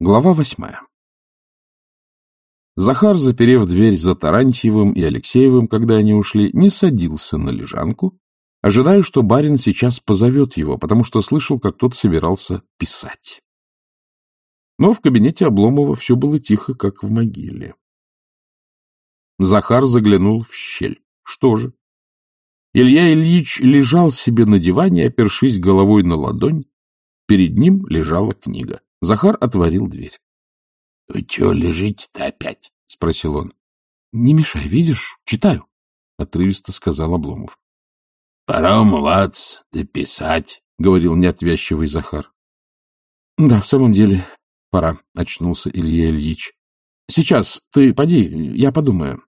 Глава восьмая Захар, заперев дверь за Тарантьевым и Алексеевым, когда они ушли, не садился на лежанку, ожидая, что барин сейчас позовет его, потому что слышал, как тот собирался писать. Но в кабинете Обломова все было тихо, как в могиле. Захар заглянул в щель. Что же? Илья Ильич лежал себе на диване, опершись головой на ладонь. Перед ним лежала книга. Захар отворил дверь. — Вы чего лежите-то опять? — спросил он. — Не мешай, видишь, читаю, — отрывисто сказал Обломов. — Пора умываться, да писать, — говорил неотвязчивый Захар. — Да, в самом деле, пора, — очнулся Илья Ильич. — Сейчас, ты поди, я подумаю.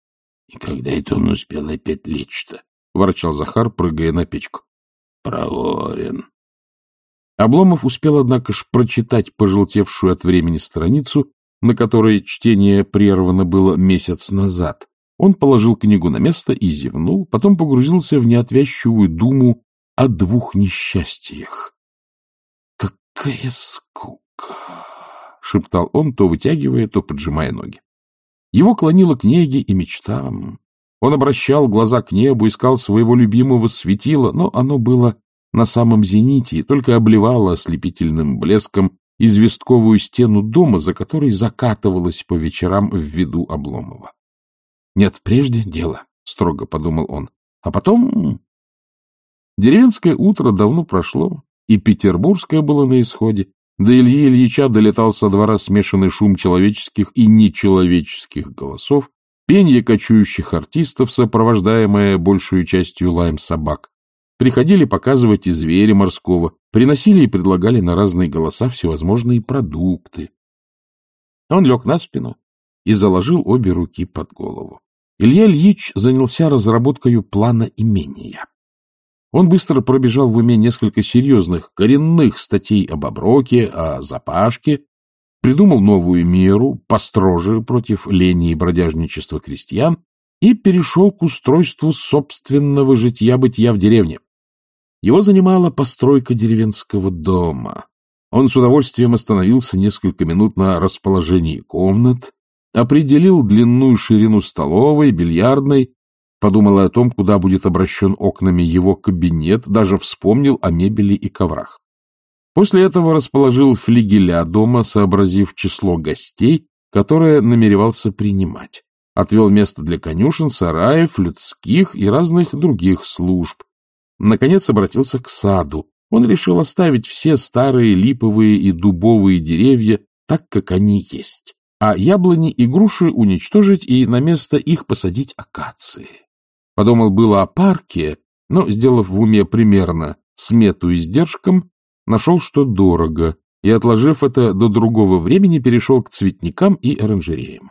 — И когда это он успел опять лечь-то? — ворчал Захар, прыгая на печку. — Проворен. Обломов успел, однако ж, прочитать пожелтевшую от времени страницу, на которой чтение прервано было месяц назад. Он положил книгу на место и зевнул, потом погрузился в неотвязчивую думу о двух несчастьях. «Какая скука!» — шептал он, то вытягивая, то поджимая ноги. Его клонило к неге и мечтам. Он обращал глаза к небу, искал своего любимого светила, но оно было на самом зените и только обливала ослепительным блеском известковую стену дома, за которой закатывалась по вечерам в виду Обломова. «Нет, прежде дело», — строго подумал он. «А потом...» Деревенское утро давно прошло, и петербургское было на исходе. До Ильи Ильича долетал со двора смешанный шум человеческих и нечеловеческих голосов, пенье кочующих артистов, сопровождаемое большую частью лаем собак. Приходили показывать и зверя морского, приносили и предлагали на разные голоса всевозможные продукты. Он лег на спину и заложил обе руки под голову. Илья Ильич занялся разработкой плана имения. Он быстро пробежал в уме несколько серьезных, коренных статей об оброке, о запашке, придумал новую меру, построже против лени и бродяжничества крестьян и перешел к устройству собственного житья-бытия в деревне. Его занимала постройка деревенского дома. Он с удовольствием остановился несколько минут на расположении комнат, определил длину и ширину столовой, бильярдной, подумал о том, куда будет обращен окнами его кабинет, даже вспомнил о мебели и коврах. После этого расположил флигеля дома, сообразив число гостей, которое намеревался принимать. Отвел место для конюшен, сараев, людских и разных других служб, Наконец обратился к саду. Он решил оставить все старые липовые и дубовые деревья так, как они есть, а яблони и груши уничтожить и на место их посадить акации. Подумал было о парке, но, сделав в уме примерно смету издержкам, нашел, что дорого, и, отложив это до другого времени, перешел к цветникам и оранжереям.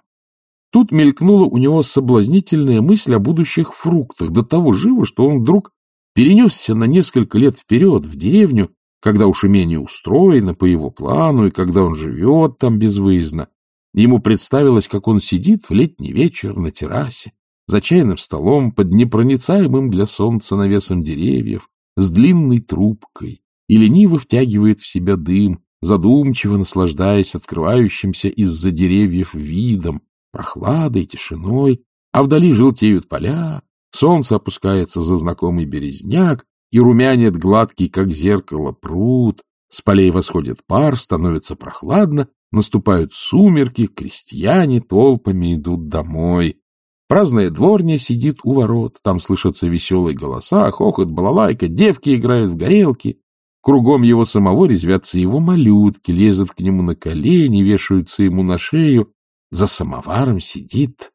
Тут мелькнула у него соблазнительная мысль о будущих фруктах, до того живо, что он вдруг перенесся на несколько лет вперед в деревню, когда уж имение устроено по его плану и когда он живет там безвыездно. Ему представилось, как он сидит в летний вечер на террасе, за чайным столом, под непроницаемым для солнца навесом деревьев, с длинной трубкой, и лениво втягивает в себя дым, задумчиво наслаждаясь открывающимся из-за деревьев видом, прохладой, тишиной, а вдали желтеют поля, Солнце опускается за знакомый березняк, и румянит гладкий, как зеркало, пруд. С полей восходит пар, становится прохладно, наступают сумерки, крестьяне толпами идут домой. Праздная дворня сидит у ворот, там слышатся веселые голоса, хохот, балалайка, девки играют в горелки. Кругом его самого резвятся его малютки, лезут к нему на колени, вешаются ему на шею. За самоваром сидит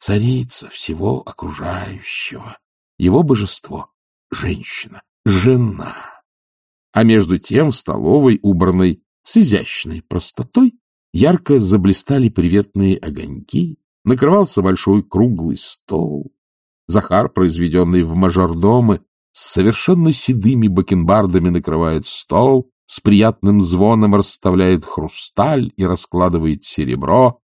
царица всего окружающего, его божество — женщина, жена. А между тем в столовой, убранной с изящной простотой, ярко заблистали приветные огоньки, накрывался большой круглый стол. Захар, произведенный в мажордомы, с совершенно седыми бакенбардами накрывает стол, с приятным звоном расставляет хрусталь и раскладывает серебро,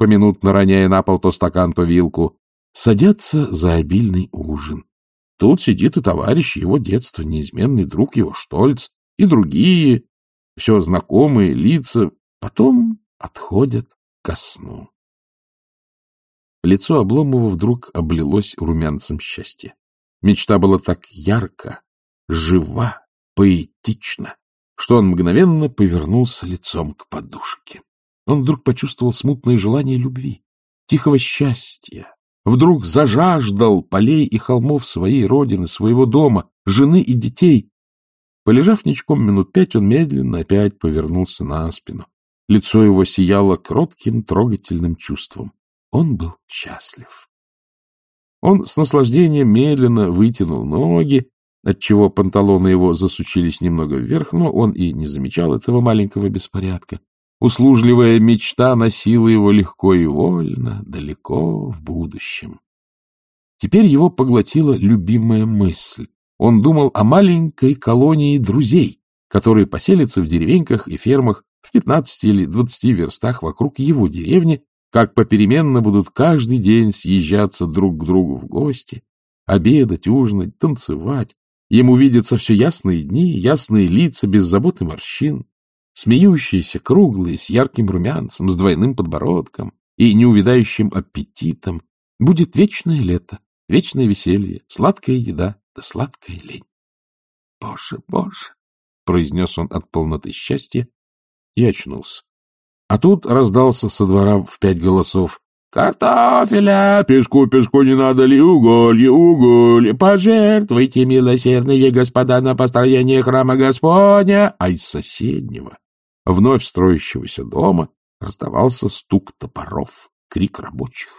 поминутно роняя на пол то стакан, то вилку, садятся за обильный ужин. Тут сидит и товарищ его детства, неизменный друг его Штольц, и другие, все знакомые лица, потом отходят ко сну. Лицо Обломова вдруг облилось румянцем счастья. Мечта была так ярко, жива, поэтична, что он мгновенно повернулся лицом к подушке. Он вдруг почувствовал смутное желание любви, тихого счастья. Вдруг зажаждал полей и холмов своей родины, своего дома, жены и детей. Полежав ничком минут пять, он медленно опять повернулся на спину. Лицо его сияло кротким, трогательным чувством. Он был счастлив. Он с наслаждением медленно вытянул ноги, отчего панталоны его засучились немного вверх, но он и не замечал этого маленького беспорядка. Услужливая мечта носила его легко и вольно, далеко в будущем. Теперь его поглотила любимая мысль. Он думал о маленькой колонии друзей, которые поселятся в деревеньках и фермах в 15 или 20 верстах вокруг его деревни, как попеременно будут каждый день съезжаться друг к другу в гости, обедать, ужинать, танцевать. Ему видятся все ясные дни, ясные лица, без забот и морщин, смеющиеся, круглые, с ярким румянцем, с двойным подбородком и неувидающим аппетитом. Будет вечное лето, вечное веселье, сладкая еда да сладкая лень. — Боже, боже! — произнес он от полноты счастья и очнулся. А тут раздался со двора в пять голосов. «Картофеля! Песку, песку не надо ли? Уголье, уголье! Пожертвуйте, милосердные господа, на построение храма Господня!» А из соседнего, вновь строящегося дома, раздавался стук топоров, крик рабочих.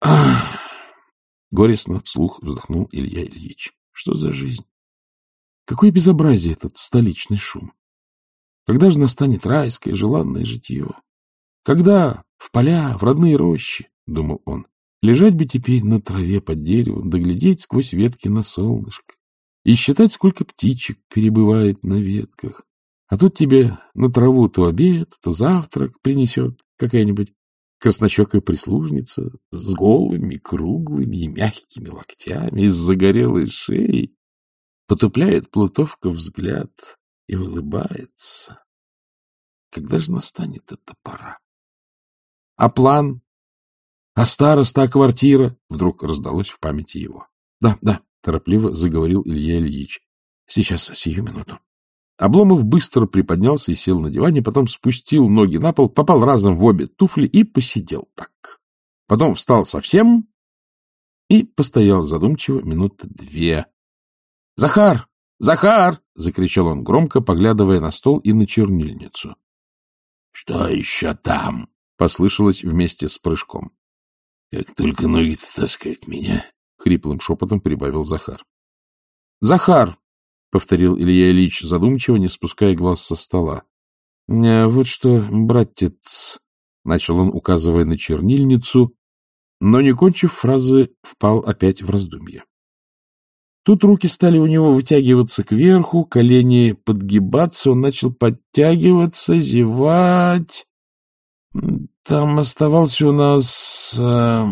«Ах!» — горестно вслух вздохнул Илья Ильич. «Что за жизнь? Какое безобразие этот столичный шум! Когда же настанет райское желанное житье? Когда в поля, в родные рощи, — думал он, — лежать бы теперь на траве под деревом, доглядеть сквозь ветки на солнышко и считать, сколько птичек перебывает на ветках. А тут тебе на траву то обед, то завтрак принесет какая-нибудь краснощекая прислужница с голыми, круглыми и мягкими локтями, с загорелой шеей, потупляет плутовка взгляд и улыбается. Когда же настанет эта пора? А план? А староста, а квартира? Вдруг раздалось в памяти его. Да, да, торопливо заговорил Илья Ильич. Сейчас, сию минуту. Обломов быстро приподнялся и сел на диване, потом спустил ноги на пол, попал разом в обе туфли и посидел так. Потом встал совсем и постоял задумчиво минуты две. — Захар! Захар! — закричал он громко, поглядывая на стол и на чернильницу. — Что еще там? — послышалось вместе с прыжком. — Как только ноги-то таскают меня, — хриплым шепотом прибавил Захар. — Захар! — повторил Илья Ильич задумчиво, не спуская глаз со стола. — Вот что, братец, — начал он, указывая на чернильницу, но, не кончив фразы, впал опять в раздумье. Тут руки стали у него вытягиваться кверху, колени подгибаться, он начал подтягиваться, зевать. — Там оставался у нас, э,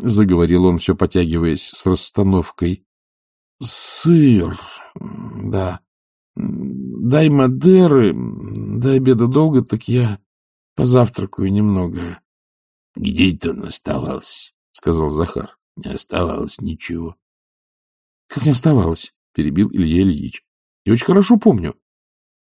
— заговорил он, все потягиваясь с расстановкой, — сыр, да. Дай Мадеры, до обеда долго, так я позавтракаю немного. — Где это он оставался? — сказал Захар. — Не оставалось ничего. — Как не оставалось? — перебил Илья Ильич. — Я очень хорошо помню.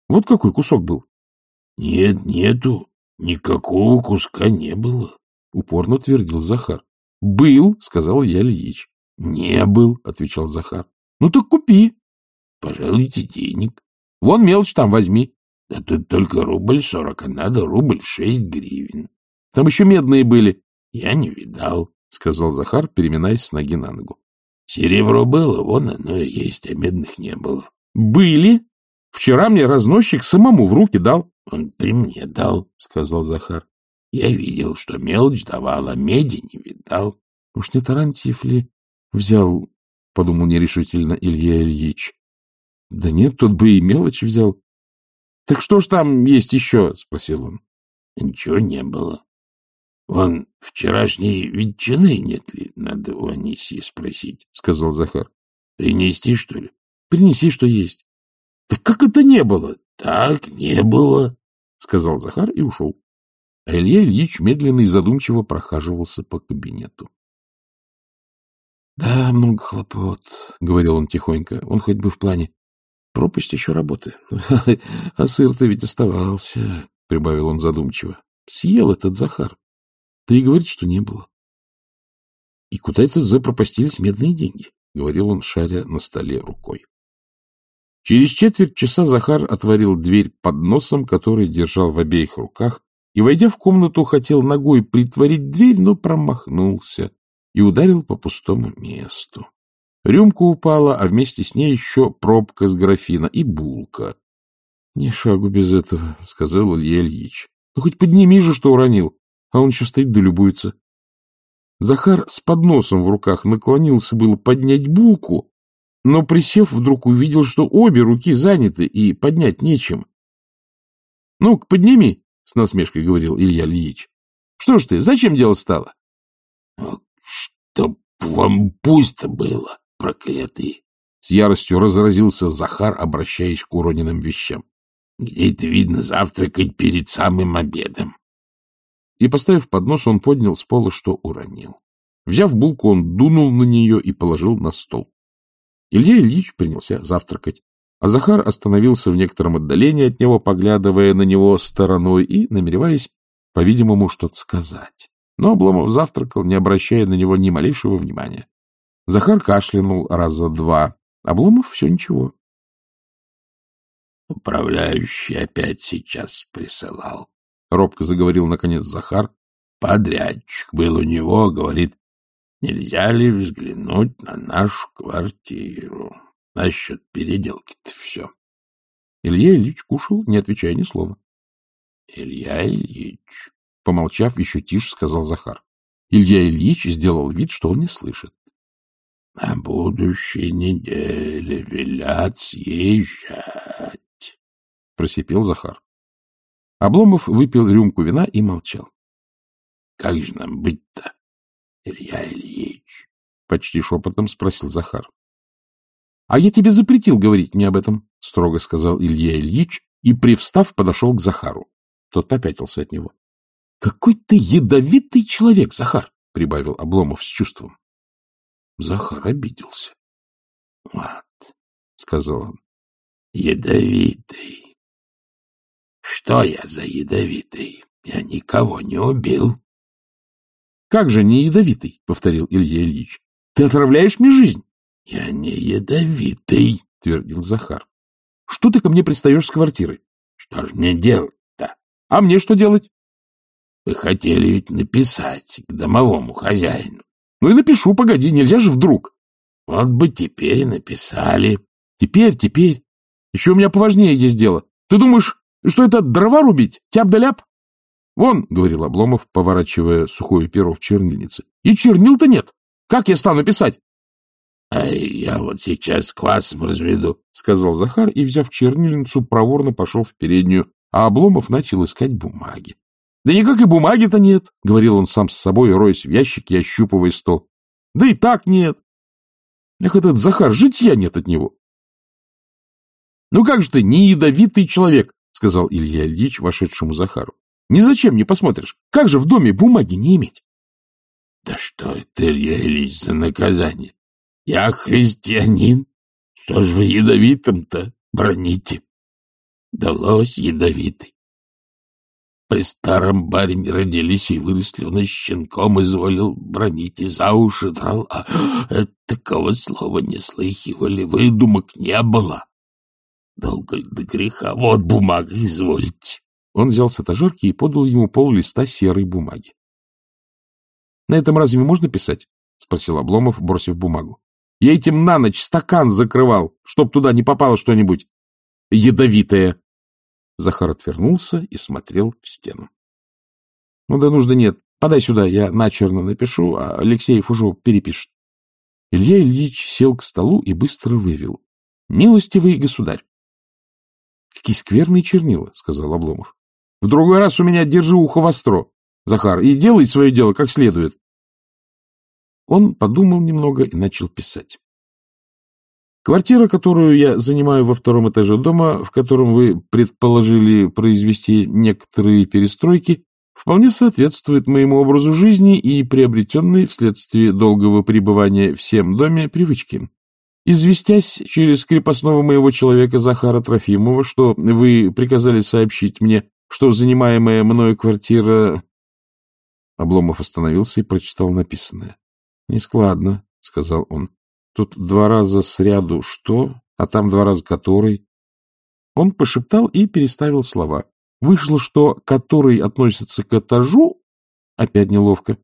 Вот какой кусок был. — Нет, нету. Никакого куска не было, — упорно твердил Захар. — Был, — сказал Илья Ильич. — Не был, — отвечал Захар. — Ну так купи. — Пожалуйте денег. — Вон мелочь там возьми. — Да тут только рубль сорок, а надо рубль шесть гривен. Там еще медные были. — Я не видал, — сказал Захар, переминаясь с ноги на ногу. Серебро было, вон оно и есть, а медных не было. — Были. Вчера мне разносчик самому в руки дал. — Он при мне дал, — сказал Захар. — Я видел, что мелочь давал, а меди не видал. — Уж не Тарантьев ли взял, — подумал нерешительно Илья Ильич. — Да нет, тот бы и мелочь взял. — Так что ж там есть еще? — спросил он. — Ничего не было. Вон вчерашней ветчины нет ли, надо у Аниси спросить, — сказал Захар. — Принести, что ли? — Принеси, что есть. — Так как это не было? — Так, не было, — сказал Захар и ушел. А Илья Ильич медленно и задумчиво прохаживался по кабинету. — Да, много хлопот, — говорил он тихонько. Он хоть бы в плане. Пропасть еще работы. А сыр-то ведь оставался, — прибавил он задумчиво. Съел этот Захар. Ты и говорит, что не было. И куда это запропастились медные деньги? — говорил он, шаря на столе рукой. Через четверть часа Захар отворил дверь под носом, который держал в обеих руках, и, войдя в комнату, хотел ногой притворить дверь, но промахнулся и ударил по пустому месту. Рюмка упала, а вместе с ней еще пробка с графина и булка. — Ни шагу без этого, — сказал Илья Ильич. — Ну, хоть подними же, что уронил, а он еще стоит да любуется. Захар с подносом в руках наклонился было поднять булку, но, присев, вдруг увидел, что обе руки заняты и поднять нечем. — Ну-ка, подними, — с насмешкой говорил Илья Ильич. — Что ж ты, зачем дело стало? — Чтоб вам пусто было, проклятые! — с яростью разразился Захар, обращаясь к уроненным вещам. — Где это видно завтракать перед самым обедом? И, поставив поднос, он поднял с пола, что уронил. Взяв булку, он дунул на нее и положил на стол. Илья Ильич принялся завтракать, а Захар остановился в некотором отдалении от него, поглядывая на него стороной и намереваясь, по-видимому, что-то сказать. Но Обломов завтракал, не обращая на него ни малейшего внимания. Захар кашлянул раза два. Обломов все ничего. Управляющий опять сейчас присылал. Робко заговорил, наконец, Захар. Подрядчик был у него, говорит, Нельзя ли взглянуть на нашу квартиру? Насчет переделки-то все. Илья Ильич кушал, не отвечая ни слова. — Илья Ильич, — помолчав, еще тише сказал Захар. Илья Ильич сделал вид, что он не слышит. — На будущей неделе велят съезжать, — просипел Захар. Обломов выпил рюмку вина и молчал. — Как же нам быть-то? — Илья Ильич, — почти шепотом спросил Захар. — А я тебе запретил говорить мне об этом, — строго сказал Илья Ильич и, привстав, подошел к Захару. Тот попятился от него. — Какой ты ядовитый человек, Захар! — прибавил Обломов с чувством. Захар обиделся. — Вот, — сказал он, — ядовитый. Что я за ядовитый? Я никого не убил. Как же не ядовитый, — повторил Илья Ильич. — Ты отравляешь мне жизнь. — Я не ядовитый, — твердил Захар. — Что ты ко мне пристаешь с квартиры? — Что ж мне делать-то? — А мне что делать? — Вы хотели ведь написать к домовому хозяину. — Ну и напишу, погоди, нельзя же вдруг. — Вот бы теперь написали. — Теперь, теперь. Еще у меня поважнее есть дело. Ты думаешь, что это дрова рубить? Тяп да ляп? — Вон, — говорил Обломов, поворачивая сухое перо в чернильнице. — И чернил-то нет. Как я стану писать? — А я вот сейчас квасом разведу, — сказал Захар и, взяв чернильницу, проворно пошел в переднюю, а Обломов начал искать бумаги. — Да никакой бумаги-то нет, — говорил он сам с собой, роясь в ящике и ощупывая стол. — Да и так нет. Эх, этот Захар, житья нет от него. — Ну как же ты, не ядовитый человек, — сказал Илья Ильич вошедшему Захару. Ни зачем не посмотришь. Как же в доме бумаги не иметь? — Да что это, Илья Ильич, за наказание? Я христианин. Что ж вы ядовитым-то броните? Далось ядовитый. При старом барине родились и выросли, он и щенком изволил бронить и за уши драл, а такого слова не слыхивали, выдумок не было. Долго ли до греха? Вот бумага, извольте. Он взял с этажерки и подал ему пол листа серой бумаги. — На этом разве можно писать? — спросил Обломов, бросив бумагу. — Я этим на ночь стакан закрывал, чтоб туда не попало что-нибудь ядовитое. Захар отвернулся и смотрел в стену. — Ну да нужды нет. Подай сюда, я начерно напишу, а Алексеев уже перепишет. Илья Ильич сел к столу и быстро вывел. — Милостивый государь. — Какие скверные чернила, — сказал Обломов. В другой раз у меня держи ухо востро, Захар, и делай свое дело как следует. Он подумал немного и начал писать. Квартира, которую я занимаю во втором этаже дома, в котором вы предположили произвести некоторые перестройки, вполне соответствует моему образу жизни и приобретенной вследствие долгого пребывания в всем доме привычке. Известясь через крепостного моего человека Захара Трофимова, что вы приказали сообщить мне, что занимаемая мною квартира... Обломов остановился и прочитал написанное. — Нескладно, — сказал он. — Тут два раза сряду «что», а там два раза «который». Он пошептал и переставил слова. Вышло, что «который» относится к этажу, опять неловко.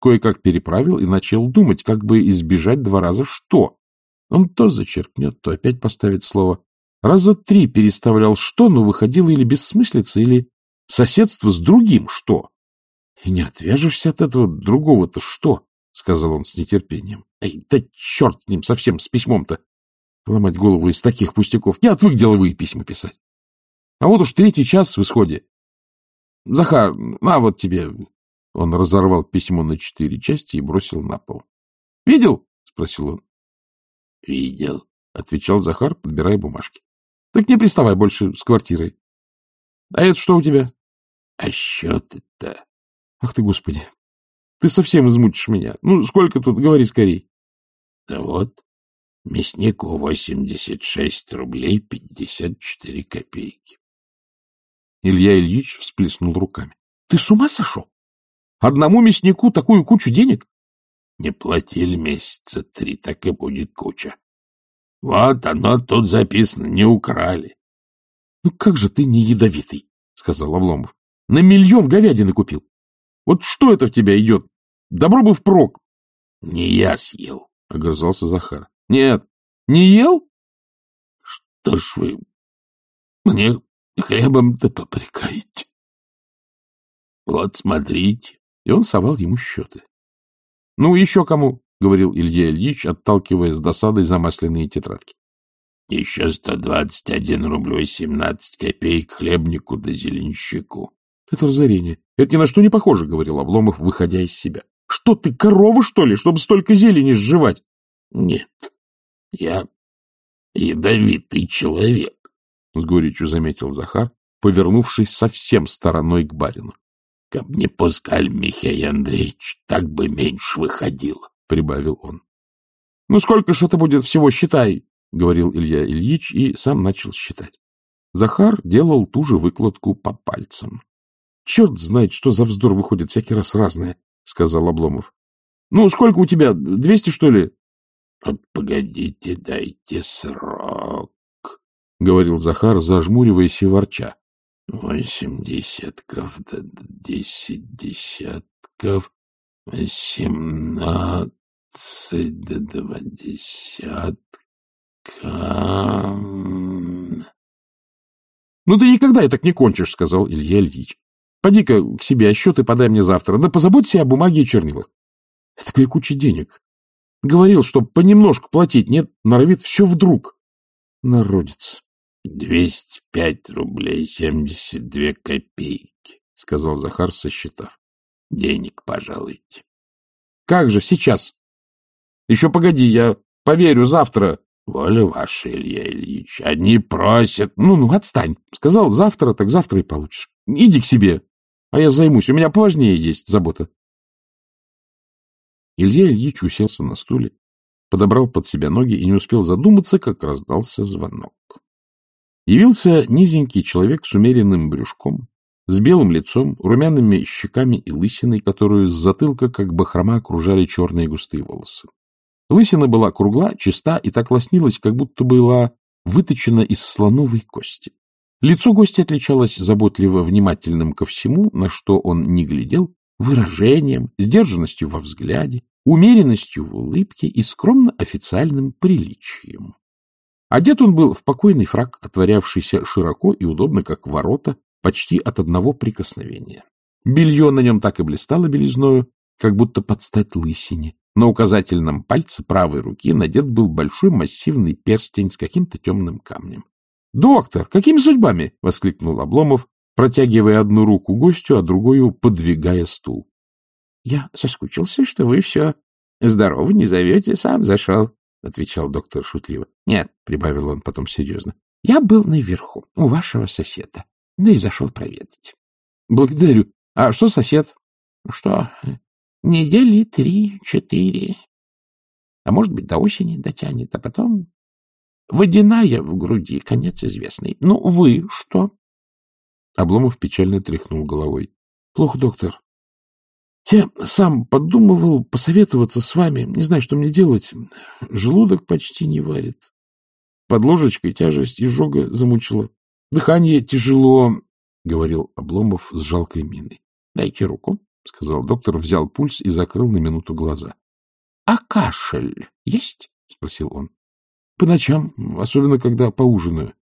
Кое-как переправил и начал думать, как бы избежать два раза «что». Он то зачеркнет, то опять поставит слово. Раза три переставлял «что», но выходило или бессмыслица, или соседство с другим «что». И не отвяжешься от этого другого-то «что», — сказал он с нетерпением. Эй, да черт с ним совсем, с письмом-то. Ломать голову из таких пустяков. Я отвык деловые письма писать. А вот уж третий час в исходе. Захар, на вот тебе. Он разорвал письмо на четыре части и бросил на пол. — Видел? — спросил он. — Видел, — отвечал Захар, подбирая бумажки. — Так не приставай больше с квартирой. — А это что у тебя? — А счеты-то? — Ах ты, господи! Ты совсем измучишь меня. Ну, сколько тут? Говори скорей. — Да вот, мяснику восемьдесят шесть рублей пятьдесят четыре копейки. Илья Ильич всплеснул руками. — Ты с ума сошел? Одному мяснику такую кучу денег? — Не платили месяца три, так и будет куча. Вот оно тут записано, не украли. — Ну как же ты не ядовитый, — сказал Обломов. — На миллион говядины купил. Вот что это в тебя идет? Добро бы впрок. — Не я съел, — огрызался Захар. — Нет, не ел? — Что ж вы мне хлебом-то попрекаете? Вот смотрите. И он совал ему счеты. — Ну, еще кому? — говорил Илья Ильич, отталкивая с досадой замасленные тетрадки. — Еще сто двадцать один рублей семнадцать копеек хлебнику да зеленщику. — Это разорение. Это ни на что не похоже, — говорил Обломов, выходя из себя. — Что ты, корова, что ли, чтобы столько зелени сживать? — Нет, я ядовитый человек, — с горечью заметил Захар, повернувшись совсем стороной к барину. — Как не пускали, Михей Андреевич, так бы меньше выходило, — прибавил он. — Ну, сколько ж это будет всего, считай, — говорил Илья Ильич и сам начал считать. Захар делал ту же выкладку по пальцам. Черт знает, что за вздор выходит всякий раз разное, — сказал Обломов. — Ну, сколько у тебя? Двести, что ли? — погодите, дайте срок, — говорил Захар, зажмуриваясь и ворча. — Восемь десятков, десять десятков, семнадцать, да два десятка... — Ну, ты никогда и так не кончишь, — сказал Илья Ильич. Поди-ка к себе отчет и подай мне завтра. Да позаботься о бумаге и чернилах. Такая куча денег. Говорил, что понемножку платить. Нет, норовит все вдруг. Народец. — Двести пять рублей семьдесят две копейки, — сказал Захар, сосчитав. — Денег пожалуйте. — Как же, сейчас? — Еще погоди, я поверю завтра. — Воля ваша, Илья Ильич, одни просят. Ну — Ну-ну, отстань. Сказал завтра, так завтра и получишь. Иди к себе. А я займусь, у меня поважнее есть забота. Илья Ильич уселся на стуле, подобрал под себя ноги и не успел задуматься, как раздался звонок. Явился низенький человек с умеренным брюшком, с белым лицом, румяными щеками и лысиной, которую с затылка, как бахрома, окружали черные густые волосы. Лысина была кругла, чиста и так лоснилась, как будто была выточена из слоновой кости. Лицо гостя отличалось заботливо внимательным ко всему, на что он не глядел, выражением, сдержанностью во взгляде, умеренностью в улыбке и скромно официальным приличием. Одет он был в покойный фраг, отворявшийся широко и удобно, как ворота, почти от одного прикосновения. Белье на нем так и блистало белизною, как будто под стать лысине. На указательном пальце правой руки надет был большой массивный перстень с каким-то темным камнем. — Доктор, какими судьбами? — воскликнул Обломов, протягивая одну руку гостю, а другую подвигая стул. — Я соскучился, что вы все здоровы, не зовете, сам зашел. — отвечал доктор шутливо. — Нет, — прибавил он потом серьезно, — я был наверху, у вашего соседа, да и зашел проведать. — Благодарю. А что сосед? — Что, недели три-четыре. А может быть, до осени дотянет, а потом... Водяная в груди, конец известный. Ну, вы что? Обломов печально тряхнул головой. — Плохо, доктор. Я сам подумывал посоветоваться с вами. Не знаю, что мне делать. Желудок почти не варит. Под ложечкой тяжесть изжога замучила. Дыхание тяжело, — говорил Обломов с жалкой миной. — Дайте руку, — сказал доктор, взял пульс и закрыл на минуту глаза. — А кашель есть? — спросил он. — По ночам, особенно когда поужинаю.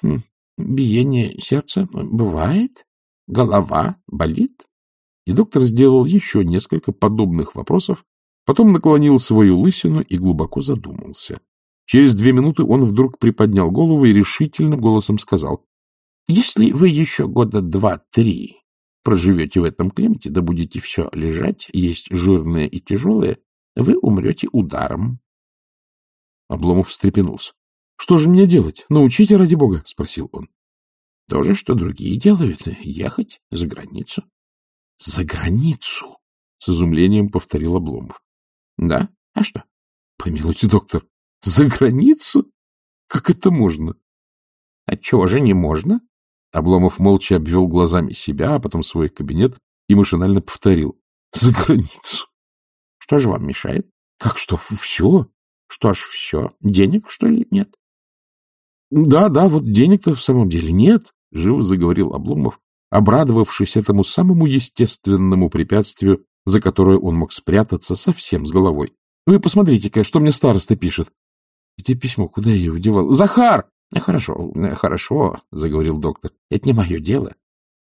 Хм, биение сердца бывает? Голова болит? И доктор сделал еще несколько подобных вопросов, потом наклонил свою лысину и глубоко задумался. Через две минуты он вдруг приподнял голову и решительным голосом сказал, «Если вы еще года два-три проживете в этом климате, да будете все лежать, есть жирное и тяжелое, вы умрете ударом». Обломов встрепенулся. — Что же мне делать? Научите, ради бога, — спросил он. — То же, что другие делают — ехать за границу. — За границу? — с изумлением повторил Обломов. — Да? А что? — Помилуйте, доктор, за границу? Как это можно? — Отчего же не можно? Обломов молча обвел глазами себя, а потом свой кабинет и машинально повторил. — За границу. — Что же вам мешает? — Как что? Все? Что ж все? Денег, что ли, нет? — Да, да, вот денег-то в самом деле нет, — живо заговорил Обломов, обрадовавшись этому самому естественному препятствию, за которое он мог спрятаться совсем с головой. — Вы посмотрите-ка, что мне староста пишет. — Это письмо куда я его девал? — Захар! — Хорошо, хорошо, — заговорил доктор. — Это не мое дело.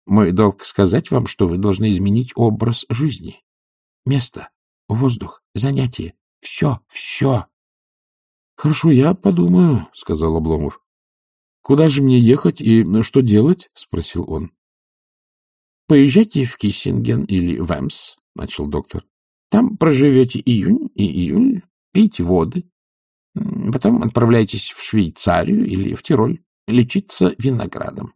Мой долг сказать вам, что вы должны изменить образ жизни. Место, воздух, занятие. Все, все. — Хорошо, я подумаю, — сказал Обломов. — Куда же мне ехать и что делать? — спросил он. — Поезжайте в Киссинген или в Эмс, — начал доктор. — Там проживете июнь и июль, пейте воды. Потом отправляйтесь в Швейцарию или в Тироль лечиться виноградом.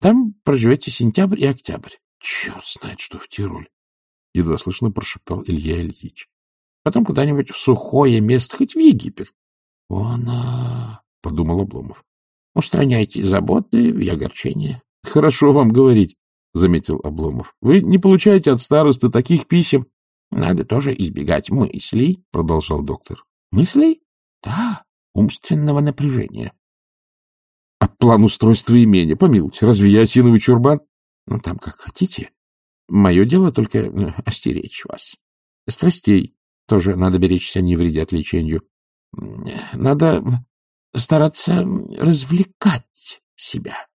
Там проживете сентябрь и октябрь. — Черт знает, что в Тироль! — едва слышно прошептал Илья Ильич. — Потом куда-нибудь в сухое место, хоть в Египет. — Она, — подумал Обломов. — Устраняйте заботы и огорчения. — Хорошо вам говорить, — заметил Обломов. — Вы не получаете от старосты таких писем. — Надо тоже избегать мыслей, — продолжал доктор. — Мыслей? Да, умственного напряжения. — А план устройства имения, помилуйте, разве я осиновый чурбан? — Ну, там как хотите. Мое дело только э, остеречь вас. Страстей тоже надо беречься, не вредят лечению. Надо стараться развлекать себя.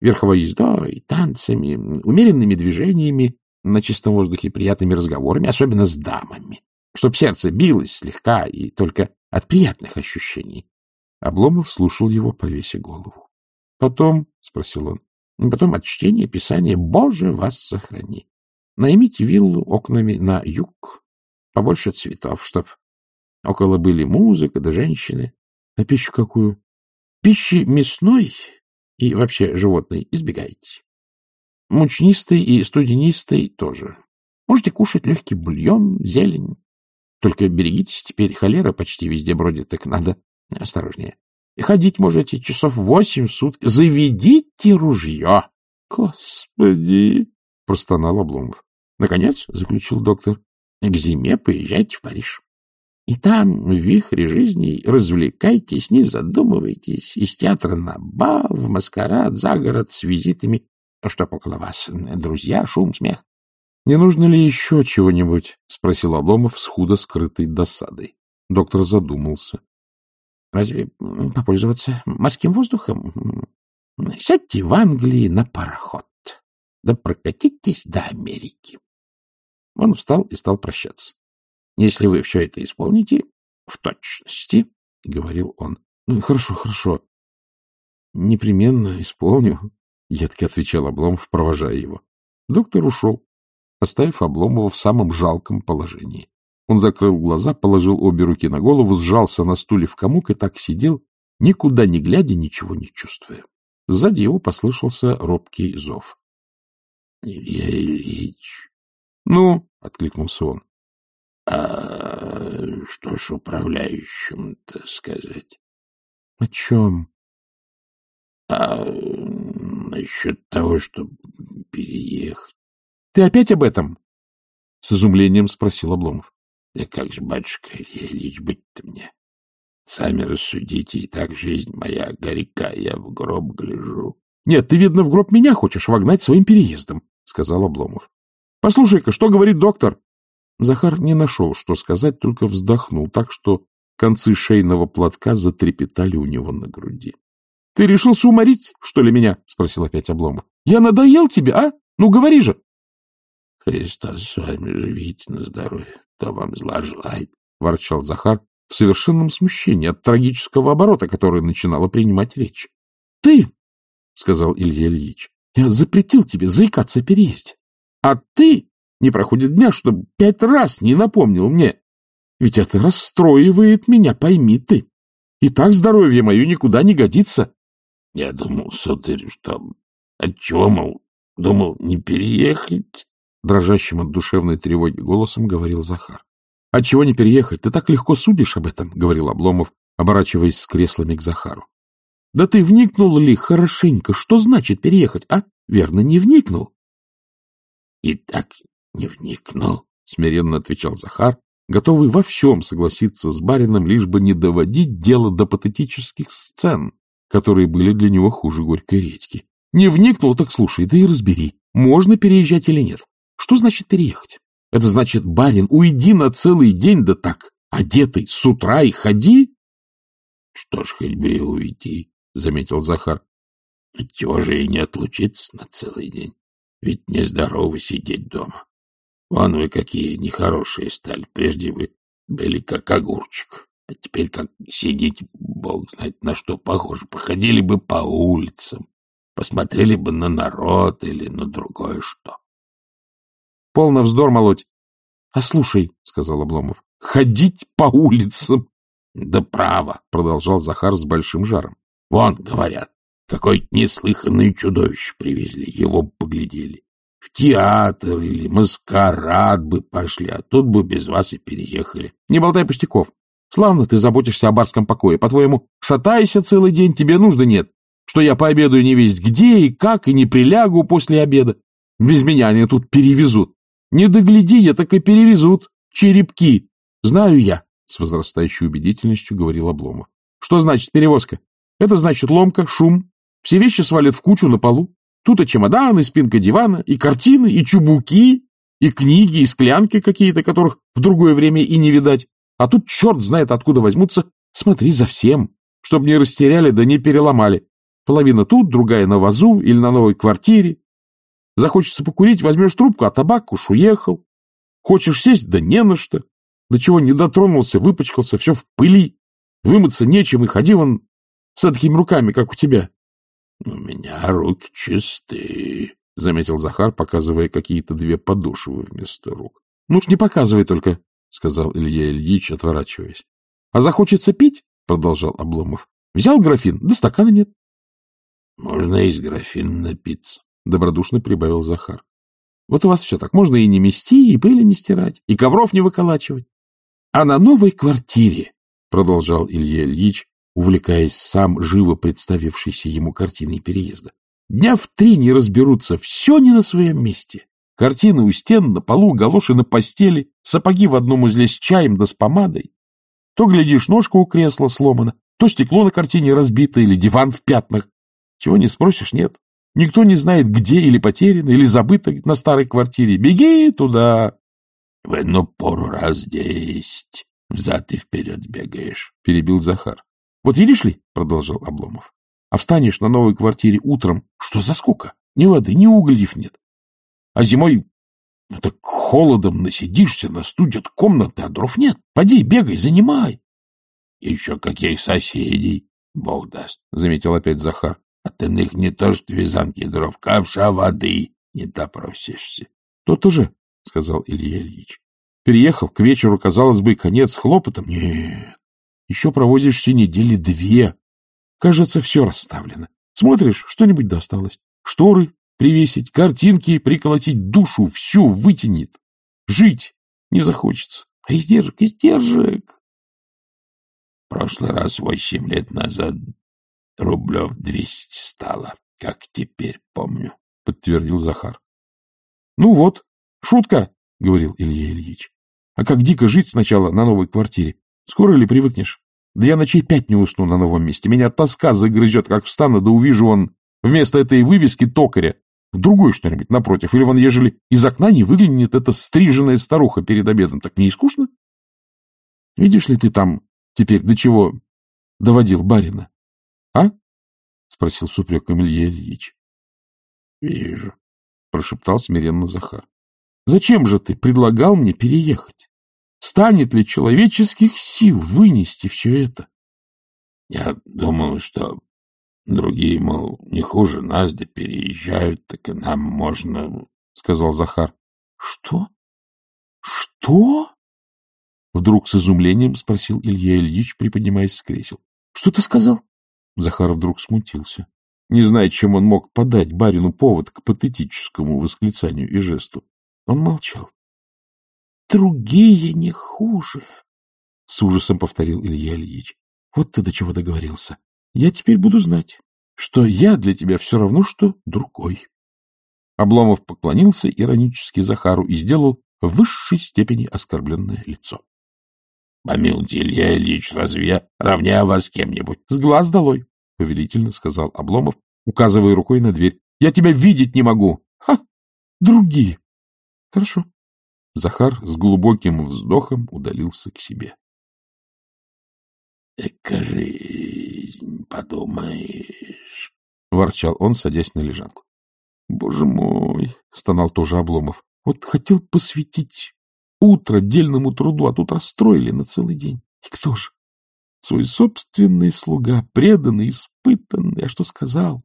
Верховой ездой, танцами, умеренными движениями, на чистом воздухе приятными разговорами, особенно с дамами, чтоб сердце билось слегка и только от приятных ощущений. Обломов слушал его, повеся голову. — Потом, — спросил он, — потом от чтения Писания «Боже, вас сохрани». Наймите виллу окнами на юг, побольше цветов, чтоб Около были музыка да женщины. А пищу какую? Пищи мясной и вообще животной избегайте. Мучнистой и студенистой тоже. Можете кушать легкий бульон, зелень. Только берегитесь, теперь холера почти везде бродит, так надо осторожнее. Ходить можете часов восемь в сутки. Заведите ружье. Господи! — простонал Обломов. Наконец, — заключил доктор, — к зиме поезжайте в Париж. И там, в вихре жизни, развлекайтесь, не задумывайтесь. Из театра на бал, в маскарад, за город с визитами. Что около вас? Друзья, шум, смех. — Не нужно ли еще чего-нибудь? — спросил Обломов с худо скрытой досадой. Доктор задумался. — Разве попользоваться морским воздухом? Сядьте в Англии на пароход, да прокатитесь до Америки. Он встал и стал прощаться. Если вы все это исполните в точности, — говорил он. Ну, — Хорошо, хорошо. — Непременно исполню, — едко отвечал Обломов, провожая его. Доктор ушел, оставив Обломова в самом жалком положении. Он закрыл глаза, положил обе руки на голову, сжался на стуле в комок и так сидел, никуда не глядя, ничего не чувствуя. Сзади его послышался робкий зов. — Илья Ильич. — Ну, — откликнулся он. — А что ж управляющим-то сказать? — О чем? — А насчет того, чтобы переехать. — Ты опять об этом? — с изумлением спросил Обломов. — Да как же, батюшка Илья Ильич, быть-то мне? Сами рассудите, и так жизнь моя горька, я в гроб гляжу. — Нет, ты, видно, в гроб меня хочешь вогнать своим переездом, — сказал Обломов. — Послушай-ка, что говорит доктор? Захар не нашел, что сказать, только вздохнул, так что концы шейного платка затрепетали у него на груди. — Ты решился уморить, что ли, меня? — спросил опять Обломов. — Я надоел тебе, а? Ну, говори же. — Христос с вами, живите на здоровье, кто вам зла желает, — ворчал Захар в совершенном смущении от трагического оборота, который начинала принимать речь. — Ты, — сказал Илья Ильич, — я запретил тебе заикаться о переезде. А ты не проходит дня, чтобы пять раз не напомнил мне. Ведь это расстроивает меня, пойми ты. И так здоровье мое никуда не годится. Я думал, сударь, что... Отчего, мол, думал, не переехать? Дрожащим от душевной тревоги голосом говорил Захар. — Отчего не переехать? Ты так легко судишь об этом, — говорил Обломов, оборачиваясь с креслами к Захару. — Да ты вникнул ли хорошенько, что значит переехать, а? Верно, не вникнул. — И так не вникнул, — смиренно отвечал Захар, готовый во всем согласиться с барином, лишь бы не доводить дело до патетических сцен, которые были для него хуже горькой редьки. Не вникнул, так слушай, да и разбери, можно переезжать или нет. Что значит переехать? Это значит, барин, уйди на целый день, да так, одетый, с утра и ходи. — Что ж, хоть бы и уйти, — заметил Захар. — Отчего же и не отлучиться на целый день? Ведь нездорово сидеть дома. Вон вы какие нехорошие стали. Прежде вы были как огурчик, а теперь как сидите, бог знает на что похоже. Походили бы по улицам, посмотрели бы на народ или на другое что. — Полно вздор молоть. — А слушай, — сказал Обломов, — ходить по улицам. — Да право, — продолжал Захар с большим жаром. — Вон, говорят, какое-то неслыханное чудовище привезли, его поглядели. В театр или маскарад бы пошли, а тут бы без вас и переехали. Не болтай пустяков. Славно ты заботишься о барском покое. По-твоему, шатайся целый день, тебе нужды нет. Что я пообедаю не весть где и как, и не прилягу после обеда. Без меня они тут перевезут. Не догляди я, так и перевезут. Черепки. Знаю я, — с возрастающей убедительностью говорил Обломов. Что значит перевозка? Это значит ломка, шум. Все вещи свалят в кучу на полу. Тут и чемоданы, и спинка дивана, и картины, и чубуки, и книги, и склянки какие-то, которых в другое время и не видать. А тут черт знает, откуда возьмутся. Смотри за всем, чтобы не растеряли да не переломали. Половина тут, другая на вазу или на новой квартире. Захочется покурить, возьмешь трубку, а табак уж уехал. Хочешь сесть, да не на что. До чего не дотронулся, выпачкался, все в пыли. Вымыться нечем, и ходи вон с такими руками, как у тебя. — У меня руки чистые, — заметил Захар, показывая какие-то две подошвы вместо рук. — Ну уж не показывай только, — сказал Илья Ильич, отворачиваясь. — А захочется пить? — продолжал Обломов. — Взял графин, да стакана нет. — Можно из графина напиться, — добродушно прибавил Захар. — Вот у вас все так. Можно и не мести, и пыли не стирать, и ковров не выколачивать. А на новой квартире, — продолжал Илья Ильич, увлекаясь сам живо представившейся ему картиной переезда. Дня в три не разберутся, все не на своем месте. Картины у стен, на полу, галоши на постели, сапоги в одном узле с чаем да с помадой. То, глядишь, ножка у кресла сломана, то стекло на картине разбито или диван в пятнах. Чего не спросишь, нет. Никто не знает, где или потеряно, или забыто на старой квартире. Беги туда. — В одну пору раз десять взад и вперед бегаешь, — перебил Захар. Вот видишь ли, — продолжал Обломов, — а встанешь на новой квартире утром, что за скука? Ни воды, ни угольев нет. А зимой ну, так холодом насидишься, настудят комнаты, а дров нет. Поди, бегай, занимай. — Еще каких соседей, бог даст, — заметил опять Захар. — От иных не то что вязанки дров, ковша воды не допросишься. — То-то же, — сказал Илья Ильич. — Переехал к вечеру, казалось бы, конец хлопотом. Нет, еще провозишься недели две. Кажется, все расставлено. Смотришь, что-нибудь досталось. Шторы привесить, картинки приколотить, душу всю вытянет. Жить не захочется. А издержек, издержек. Прошлый раз восемь лет назад рублев двести стало, как теперь помню, — подтвердил Захар. — Ну вот, шутка, — говорил Илья Ильич. — А как дико жить сначала на новой квартире. Скоро ли привыкнешь? Да я ночей пять не усну на новом месте. Меня тоска загрызет, как встану, да увижу он вместо этой вывески токаря. Другой что-нибудь напротив. Или вон, ежели из окна не выглянет эта стриженная старуха перед обедом, так не скучно? Видишь ли ты там теперь до чего доводил барина? А? — спросил с упреком Илья Ильич. — Вижу, — прошептал смиренно Захар. — Зачем же ты предлагал мне переехать? Станет ли человеческих сил вынести все это? — Я думал, что другие, мол, не хуже нас, да переезжают, так и нам можно, — сказал Захар. — Что? Что? Вдруг с изумлением спросил Илья Ильич, приподнимаясь с кресел. — Что ты сказал? Захар вдруг смутился, не зная, чем он мог подать барину повод к патетическому восклицанию и жесту. Он молчал. — Другие не хуже, — с ужасом повторил Илья Ильич. — Вот ты до чего договорился. Я теперь буду знать, что я для тебя все равно, что другой. Обломов поклонился иронически Захару и сделал в высшей степени оскорбленное лицо. — Помилуйте, Илья Ильич, разве я равняю вас кем-нибудь? — С глаз долой, — повелительно сказал Обломов, указывая рукой на дверь. — Я тебя видеть не могу. — Ха! Другие. — Хорошо. Захар с глубоким вздохом удалился к себе. — Эка жизнь, подумаешь, — ворчал он, садясь на лежанку. — Боже мой! — стонал тоже Обломов. — Вот хотел посвятить утро дельному труду, а тут расстроили на целый день. И кто же? Свой собственный слуга, преданный, испытанный. А что сказал?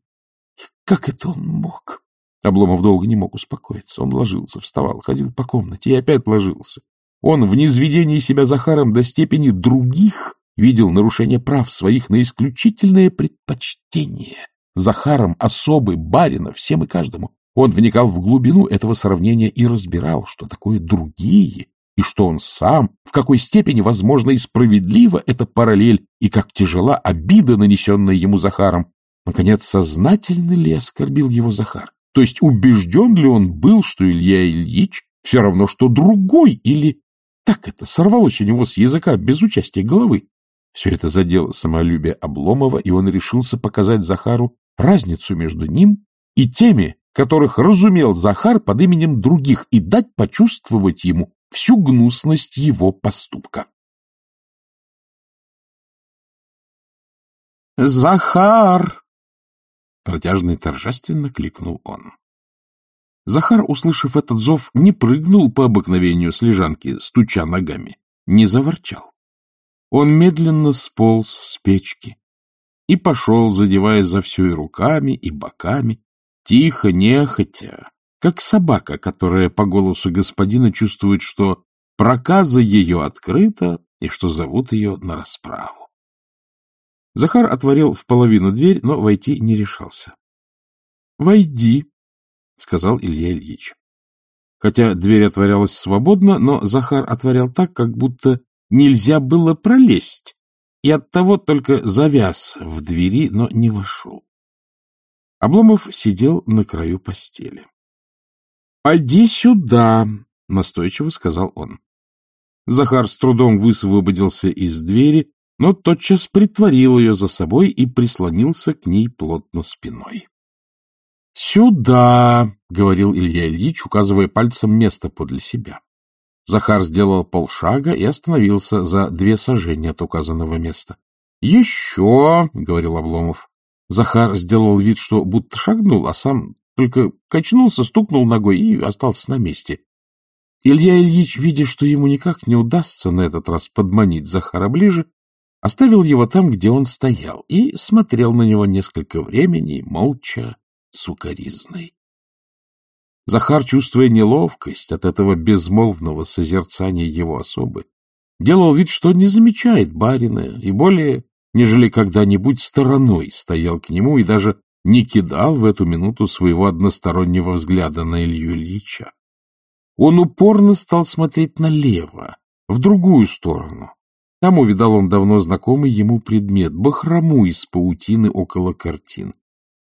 Как это он мог? Обломов долго не мог успокоиться. Он ложился, вставал, ходил по комнате и опять ложился. Он в низведении себя Захаром до степени других видел нарушение прав своих на исключительное предпочтение. Захаром особый, барина, всем и каждому. Он вникал в глубину этого сравнения и разбирал, что такое другие, что он сам, в какой степени возможно и справедлива эта параллель, и как тяжела обида, нанесенная ему Захаром. Наконец, сознательно ли оскорбил его Захар? То есть убежден ли он был, что Илья Ильич все равно, что другой, или так это сорвалось у него с языка без участия головы? Все это задело самолюбие Обломова, и он решился показать Захару разницу между ним и теми, которых разумел Захар под именем других, и дать почувствовать ему всю гнусность его поступка. «Захар!» — протяжно и торжественно кликнул он. Захар, услышав этот зов, не прыгнул по обыкновению с лежанки, стуча ногами, не заворчал. Он медленно сполз с печки и пошел, задевая за все и руками, и боками, тихо, нехотя, как собака, которая по голосу господина чувствует, что проказа ее открыта и что зовут ее на расправу. Захар отворил в половину дверь, но войти не решался. — Войди, — сказал Илья Ильич. Хотя дверь отворялась свободно, но Захар отворял так, как будто нельзя было пролезть, и оттого только завяз в двери, но не вошел. Обломов сидел на краю постели. — Пойди сюда, — настойчиво сказал он. Захар с трудом высвободился из двери, но тотчас притворил ее за собой и прислонился к ней плотно спиной. — Сюда, — говорил Илья Ильич, указывая пальцем место подле себя. Захар сделал полшага и остановился за две сажения от указанного места. — Еще, — говорил Обломов. Захар сделал вид, что будто шагнул, а сам только качнулся, стукнул ногой и остался на месте. Илья Ильич, видя, что ему никак не удастся на этот раз подманить Захара ближе, оставил его там, где он стоял, и смотрел на него несколько времени, молча, сукоризной. Захар, чувствуя неловкость от этого безмолвного созерцания его особы, делал вид, что не замечает барина, и более, нежели когда-нибудь стороной стоял к нему и даже не кидал в эту минуту своего одностороннего взгляда на Илью Ильича. Он упорно стал смотреть налево, в другую сторону. Там увидал он давно знакомый ему предмет — бахрому из паутины около картин.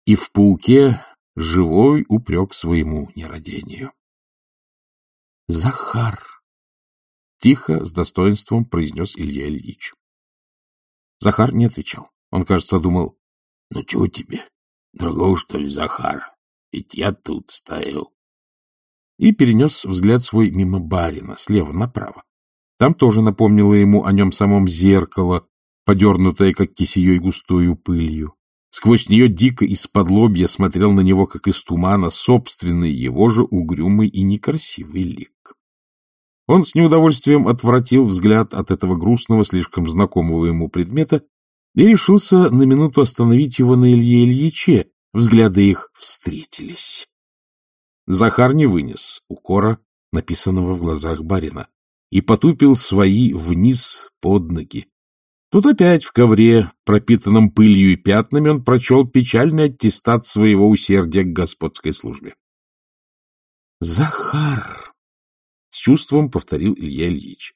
И в пауке живой упрек своему нерадению. «Захар!» — тихо, с достоинством произнес Илья Ильич. Захар не отвечал. Он, кажется, думал, «Ну, чего тебе? Другого, что ли, Захара? Ведь я тут стою». И перенес взгляд свой мимо барина, слева направо. Там тоже напомнило ему о нем самом зеркало, подернутое, как кисеей, густою пылью. Сквозь нее дико из-под лобья смотрел на него, как из тумана, собственный его же угрюмый и некрасивый лик. Он с неудовольствием отвратил взгляд от этого грустного, слишком знакомого ему предмета и решился на минуту остановить его на Илье Ильиче. Взгляды их встретились. Захар не вынес укора, написанного в глазах барина, и потупил свои вниз под ноги, Тут опять в ковре, пропитанном пылью и пятнами, он прочел печальный аттестат своего усердия к господской службе. «Захар!» — с чувством повторил Илья Ильич.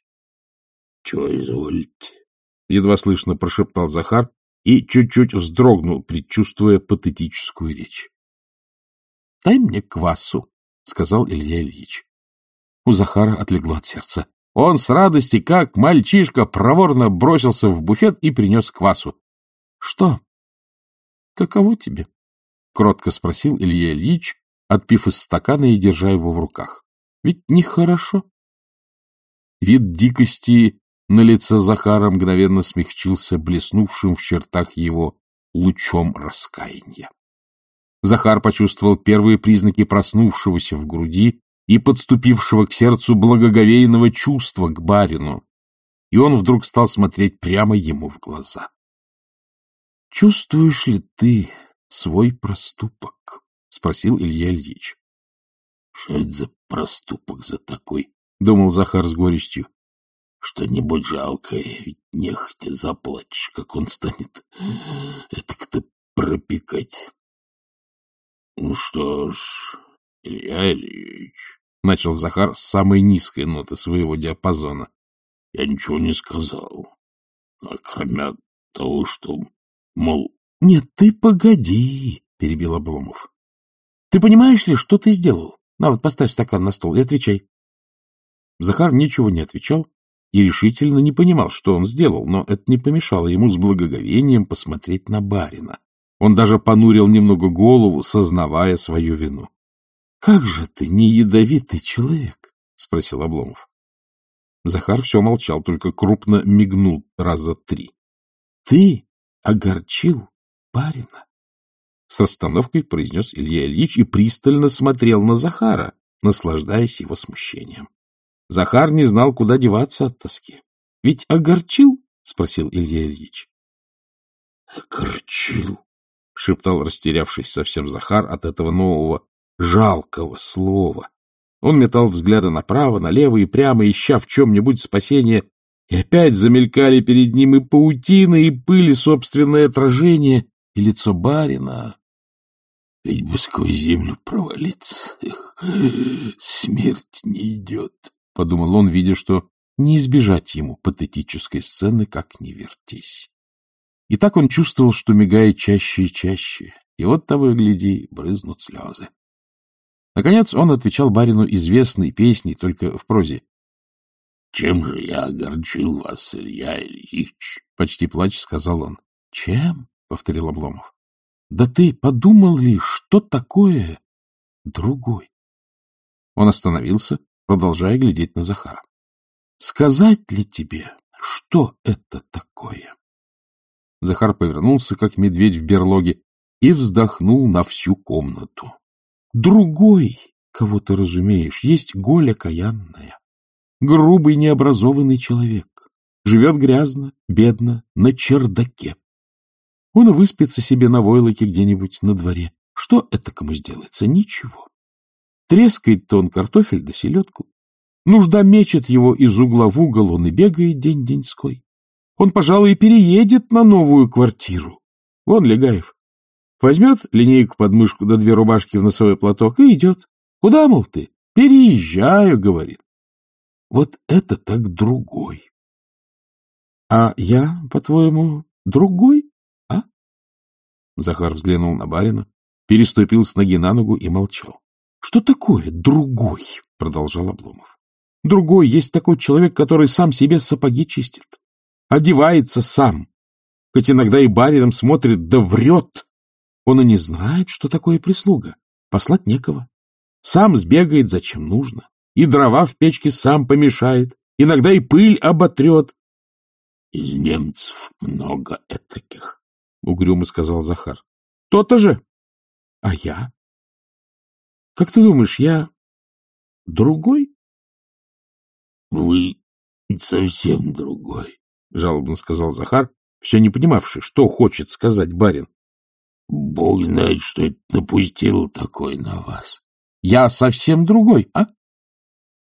— Чего изволите? — едва слышно прошептал Захар и чуть-чуть вздрогнул, предчувствуя патетическую речь. — Дай мне квасу, — сказал Илья Ильич. У Захара отлегло от сердца. Он с радости, как мальчишка, проворно бросился в буфет и принес квасу. — Что? — Каково тебе? — кротко спросил Илья Ильич, отпив из стакана и держа его в руках. — Ведь нехорошо. Вид дикости на лице Захара мгновенно смягчился блеснувшим в чертах его лучом раскаяния. Захар почувствовал первые признаки проснувшегося в груди и подступившего к сердцу благоговейного чувства к барину, и он вдруг стал смотреть прямо ему в глаза. — Чувствуешь ли ты свой проступок? — спросил Илья Ильич. — Что это за проступок за такой? — думал Захар с горестью. — Что-нибудь жалкое, ведь нехотя заплачешь, как он станет это кто пропекать. — Ну что ж, — Илья Ильич, — начал Захар с самой низкой ноты своего диапазона, — я ничего не сказал. А кроме того, что, мол... — Нет, ты погоди, — перебил Обломов. — Ты понимаешь ли, что ты сделал? На вот поставь стакан на стол и отвечай. Захар ничего не отвечал и решительно не понимал, что он сделал, но это не помешало ему с благоговением посмотреть на барина. Он даже понурил немного голову, сознавая свою вину. — Как же ты не ядовитый человек? — спросил Обломов. Захар все молчал, только крупно мигнул раза три. — Ты огорчил барина? С расстановкой произнес Илья Ильич и пристально смотрел на Захара, наслаждаясь его смущением. Захар не знал, куда деваться от тоски. — Ведь огорчил? — спросил Илья Ильич. — Огорчил? — шептал растерявшись совсем Захар от этого нового жалкого слова. Он метал взгляды направо, налево и прямо, ища в чем-нибудь спасение, и опять замелькали перед ним и паутины, и пыли собственное отражение, и лицо барина. Ведь бы сквозь землю провалиться, Эх, смерть не идет, — подумал он, видя, что не избежать ему патетической сцены, как не вертись. И так он чувствовал, что мигает чаще и чаще, и вот того и гляди, брызнут слезы. Наконец он отвечал барину известной песней, только в прозе. — Чем же я огорчил вас, Илья Ильич? — почти плача сказал он. — Чем? — повторил Обломов. — Да ты подумал ли, что такое другой? Он остановился, продолжая глядеть на Захара. — Сказать ли тебе, что это такое? Захар повернулся, как медведь в берлоге, и вздохнул на всю комнату. Другой, кого ты разумеешь, есть Голя каянная. Грубый, необразованный человек. Живет грязно, бедно, на чердаке. Он выспится себе на войлоке где-нибудь на дворе. Что это кому сделается? Ничего. Трескает-то он картофель да селедку. Нужда мечет его из угла в угол, он и бегает день-деньской. Он, пожалуй, переедет на новую квартиру. Вон Легаев. Возьмет линейку под мышку да две рубашки в носовой платок и идет. Куда, мол, ты? Переезжаю, говорит. Вот это так другой. А я, по-твоему, другой, а? Захар взглянул на барина, переступил с ноги на ногу и молчал. — Что такое другой? — продолжал Обломов. — Другой есть такой человек, который сам себе сапоги чистит, одевается сам, хоть иногда и барином смотрит, да врет. Он и не знает, что такое прислуга, послать некого. Сам сбегает, зачем нужно, и дрова в печке сам помешает, иногда и пыль оботрет. — Из немцев много этаких, — угрюмо сказал Захар. — То-то же. А я? Как ты думаешь, я другой? — Вы совсем другой, — жалобно сказал Захар, все не понимавший, что хочет сказать барин. — Бог знает, что это напустило такой на вас. — Я совсем другой, а?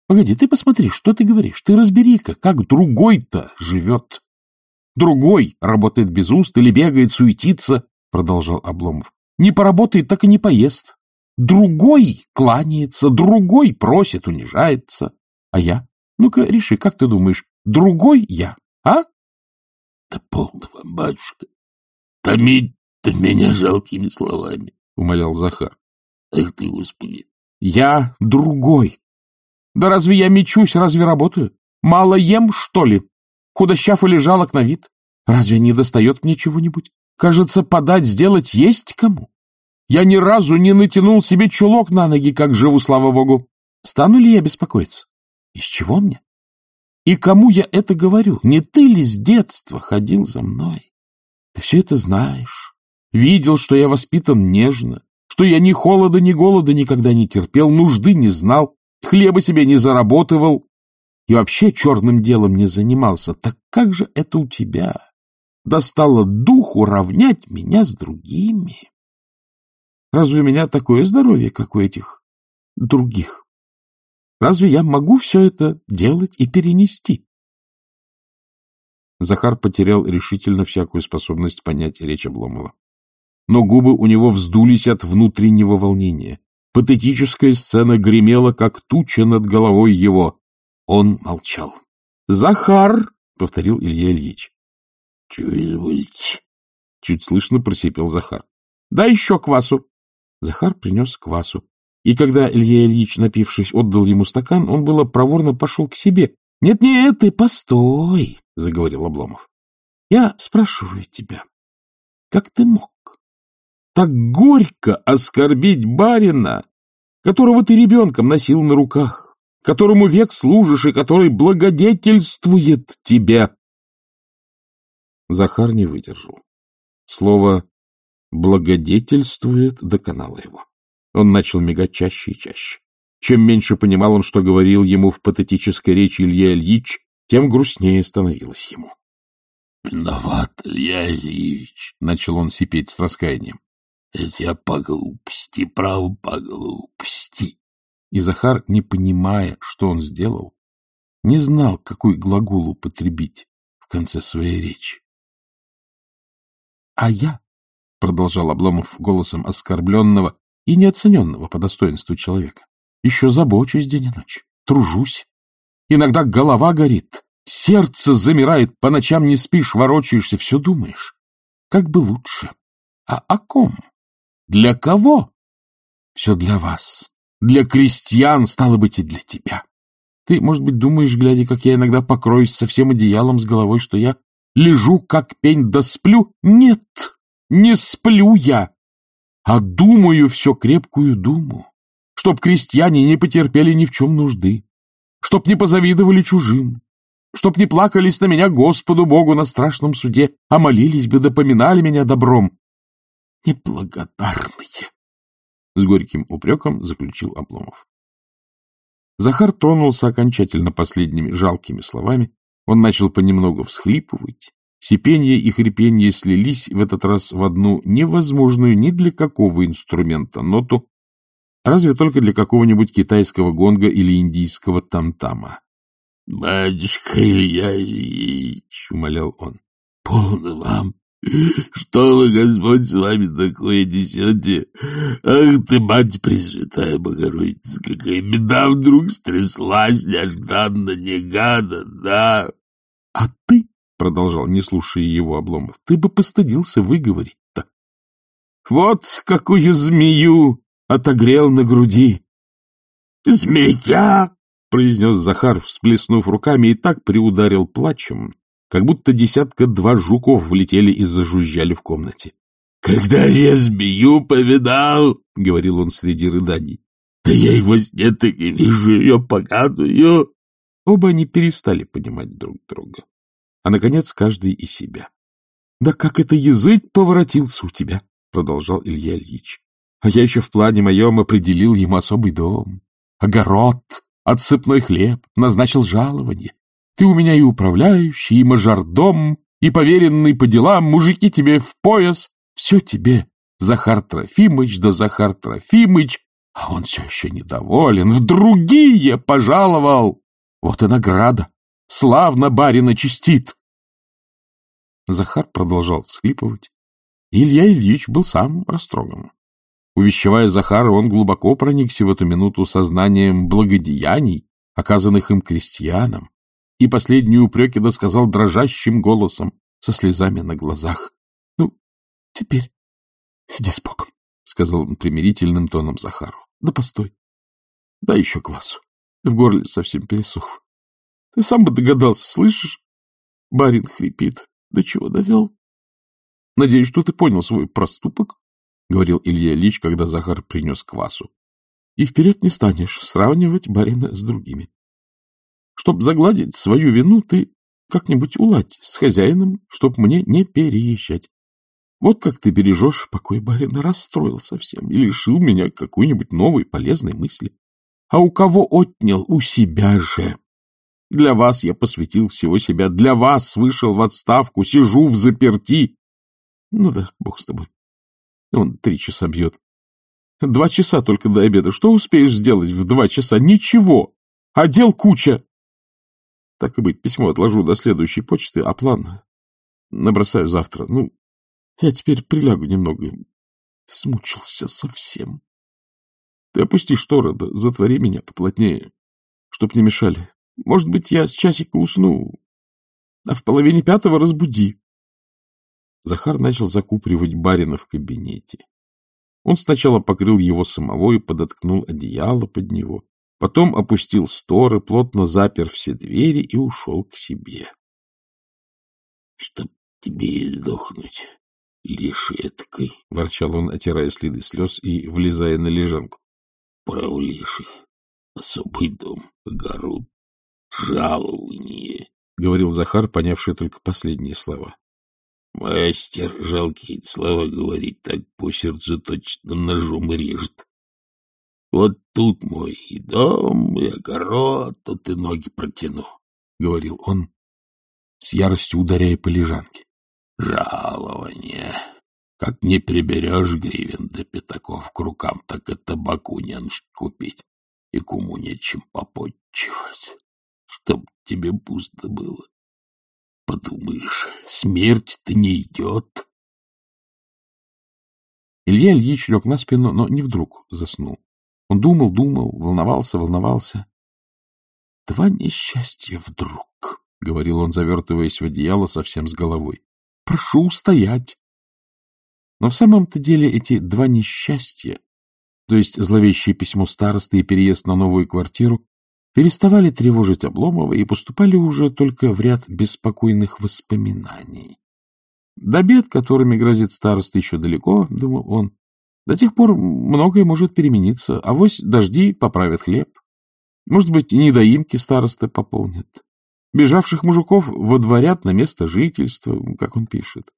Погоди, ты посмотри, что ты говоришь. Ты разбери-ка, как другой-то живет. Другой работает без уст или бегает, суетится, — продолжал Обломов. Не поработает, так и не поест. Другой кланяется, другой просит, унижается. А я? Ну-ка, реши, как ты думаешь, другой я, а? — Да полно вам, батюшка. Томить-то меня жалкими словами, — умолял Захар. — Эх ты, Господи! — Я другой. Да разве я мечусь, разве работаю? Мало ем, что ли? Худощав или жалок на вид? Разве не достает мне чего-нибудь? Кажется, подать, сделать есть кому. Я ни разу не натянул себе чулок на ноги, как живу, слава богу. Стану ли я беспокоиться? Из чего мне? И кому я это говорю? Не ты ли с детства ходил за мной? Ты все это знаешь. Видел, что я воспитан нежно, что я ни холода, ни голода никогда не терпел, нужды не знал, хлеба себе не заработывал и вообще черным делом не занимался. Так как же это у тебя? Достало духу равнять меня с другими. Разве у меня такое здоровье, как у этих других? Разве я могу все это делать и перенести? Захар потерял решительно всякую способность понять речь Обломова. Но губы у него вздулись от внутреннего волнения. Патетическая сцена гремела, как туча над головой его. Он молчал. «Захар!» — повторил Илья Ильич. — Чего чуть слышно просипел Захар. — Дай еще квасу. Захар принес квасу. И когда Илья Ильич, напившись, отдал ему стакан, он было проворно пошел к себе. «Нет, — Нет-нет, ты постой, — заговорил Обломов. — Я спрашиваю тебя, как ты мог так горько оскорбить барина, которого ты ребенком носил на руках, которому век служишь и который благодетельствует тебя? Захар не выдержал. Слово «благодетельствует» доконало его. Он начал мигать чаще и чаще. Чем меньше понимал он, что говорил ему в патетической речи Илья Ильич, тем грустнее становилось ему. — Виноват, Илья Ильич, — начал он сипеть с раскаянием. — Это я по глупости, право по глупости. И Захар, не понимая, что он сделал, не знал, какой глагол употребить в конце своей речи. — А я, — продолжал Обломов голосом оскорбленного и неоцененного по достоинству человека. — Еще забочусь день и ночь, тружусь. Иногда голова горит, сердце замирает, по ночам не спишь, ворочаешься, все думаешь. Как бы лучше. А о ком? Для кого? Все для вас. Для крестьян, стало быть, и для тебя. Ты, может быть, думаешь, глядя, как я иногда покроюсь совсем одеялом с головой, что я лежу, как пень, да сплю? Нет, не сплю я, а думаю все крепкую думу, чтоб крестьяне не потерпели ни в чем нужды, чтоб не позавидовали чужим, чтоб не плакались на меня Господу Богу на страшном суде, а молились бы, допоминали меня добром. Неблагодарные! С горьким упреком заключил Обломов. Захар тронулся окончательно последними жалкими словами. Он начал понемногу всхлипывать, Сипенье и хрипенье слились в этот раз в одну невозможную ни для какого инструмента ноту, Разве только для какого-нибудь китайского гонга или индийского тамтама. — Батюшка Илья Ильич, — умолял он, — полно вам. Что вы, Господь, с вами такое несете? Ах ты, мать Пресвятая Богородица, какая беда вдруг стряслась нежданно-негаданно, да? — А ты, — продолжал, не слушая его обломов, — ты бы постыдился выговорить-то. Вот какую змею отогрел на груди. — Змея! — произнес Захар, всплеснув руками, и так приударил плачем, как будто десятка-два жуков влетели и зажужжали в комнате. — Когда я змею повидал, — говорил он среди рыданий, — да я его сне так и вижу ее поганую. Оба они перестали понимать друг друга, а, наконец, каждый и себя. — Да как это язык поворотился у тебя, — продолжал Илья Ильич. А я еще в плане моем определил ему особый дом, огород, отсыпной хлеб, назначил жалование. Ты у меня и управляющий, и мажордом, и поверенный по делам, мужики тебе в пояс. Все тебе, Захар Трофимыч да Захар Трофимыч, а он все еще недоволен, в другие пожаловал. Вот и награда. Славно барина чистит. Захар продолжал всхлипывать. Илья Ильич был сам растроган. Увещевая Захара, он глубоко проникся в эту минуту сознанием благодеяний, оказанных им крестьянам, и последние упреки досказал дрожащим голосом, со слезами на глазах. — Ну, теперь иди с Богом, — сказал он примирительным тоном Захару. — Да постой. Дай еще квасу. В горле совсем пересохло. Ты сам бы догадался, слышишь? Барин хрипит. До чего довел? Надеюсь, что ты понял свой проступок — говорил Илья Ильич, когда Захар принес квасу. — И вперед не станешь сравнивать барина с другими. Чтоб загладить свою вину, ты как-нибудь уладь с хозяином, чтоб мне не переезжать. Вот как ты бережешь покой барина, расстроил совсем и лишил меня какой-нибудь новой полезной мысли. А у кого отнял? У себя же. Для вас я посвятил всего себя, для вас вышел в отставку, сижу в заперти. Ну да, бог с тобой. Он три часа бьет. Два часа только до обеда. Что успеешь сделать в два часа? Ничего. А дел куча. Так и быть, письмо отложу до следующей почты, а план набросаю завтра. Ну, я теперь прилягу немного. Смучился совсем. Ты опусти шторы, да затвори меня поплотнее, чтоб не мешали. Может быть, я с часика усну, а в половине пятого разбуди. Захар начал закупривать барина в кабинете. Он сначала покрыл его самого и подоткнул одеяло под него, потом опустил сторы, плотно запер все двери и ушел к себе. — Чтоб тебе сдохнуть, лиши этакой, — ворчал он, отирая следы слез и влезая на лежанку. — Прав лиши, особый дом, огород, жалование, — говорил Захар, понявший только последние слова. Мастер, жалкие слова говорить, так по сердцу точно ножом режет. Вот тут мой и дом, и огород, тут и ноги протяну, — говорил он, с яростью ударяя по лежанке. Жалование. Как не приберешь гривен до пятаков к рукам, так и табаку не купить, и куму нечем попотчевать, чтоб тебе пусто было. Подумаешь, смерть-то не идет. Илья Ильич лег на спину, но не вдруг заснул. Он думал, думал, волновался, волновался. — Два несчастья вдруг, — говорил он, завертываясь в одеяло совсем с головой. — Прошу устоять. Но в самом-то деле эти два несчастья, то есть зловещее письмо старосты и переезд на новую квартиру, переставали тревожить Обломова и поступали уже только в ряд беспокойных воспоминаний. До бед, которыми грозит староста, еще далеко, — думал он. До тех пор многое может перемениться. а Авось дожди поправят хлеб. Может быть, недоимки староста пополнят. Бежавших мужиков водворят на место жительства, как он пишет.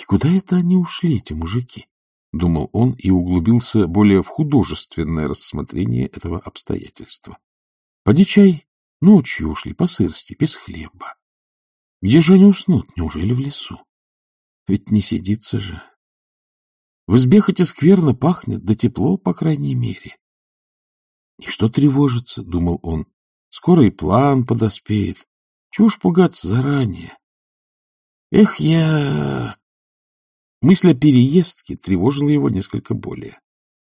И куда это они ушли, эти мужики? — думал он и углубился более в художественное рассмотрение этого обстоятельства. Поди чай, ночью ушли по сырости, без хлеба. Где же они уснут? Неужели в лесу? Ведь не сидится же. В избе хоть и скверно пахнет, да тепло, по крайней мере. И что тревожится, — думал он, — скоро и план подоспеет. Чушь пугаться заранее. Эх, я... Мысль о переездке тревожила его несколько более.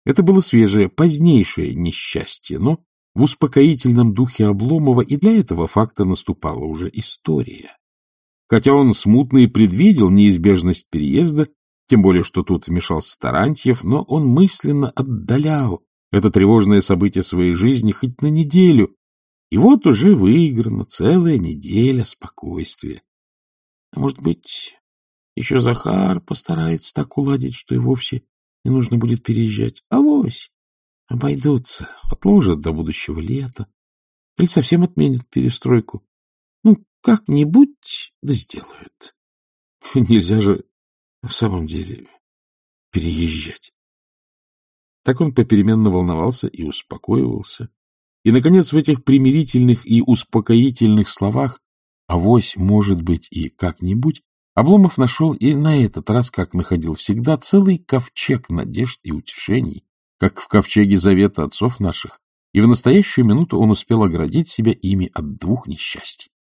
Это было свежее, позднейшее несчастье, но в успокоительном духе Обломова и для этого факта наступала уже история. Хотя он смутно и предвидел неизбежность переезда, тем более, что тут вмешался Тарантьев, но он мысленно отдалял это тревожное событие своей жизни хоть на неделю, и вот уже выиграна целая неделя спокойствия. А может быть, еще Захар постарается так уладить, что и вовсе не нужно будет переезжать. Авось! Обойдутся, отложат до будущего лета. Или совсем отменят перестройку. Ну, как-нибудь да сделают. Нельзя же в самом деле переезжать. Так он попеременно волновался и успокоивался. И, наконец, в этих примирительных и успокоительных словах «авось, может быть, и как-нибудь» Обломов нашел и на этот раз, как находил всегда, целый ковчег надежд и утешений, как в ковчеге завета отцов наших, и в настоящую минуту он успел оградить себя ими от двух несчастий.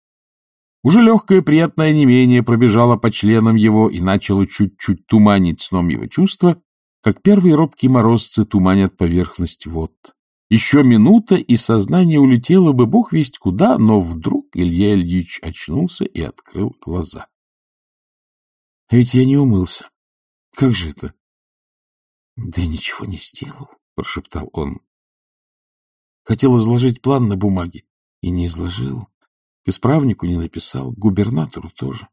Уже легкое приятное немение пробежало по членам его и начало чуть-чуть туманить сном его чувства, как первые робкие морозцы туманят поверхность вод. Еще минута, и сознание улетело бы бог весть куда, но вдруг Илья Ильич очнулся и открыл глаза. — А ведь я не умылся. Как же это? — Да ничего не сделал, — прошептал он. Хотел изложить план на бумаге и не изложил. К исправнику не написал, к губернатору тоже.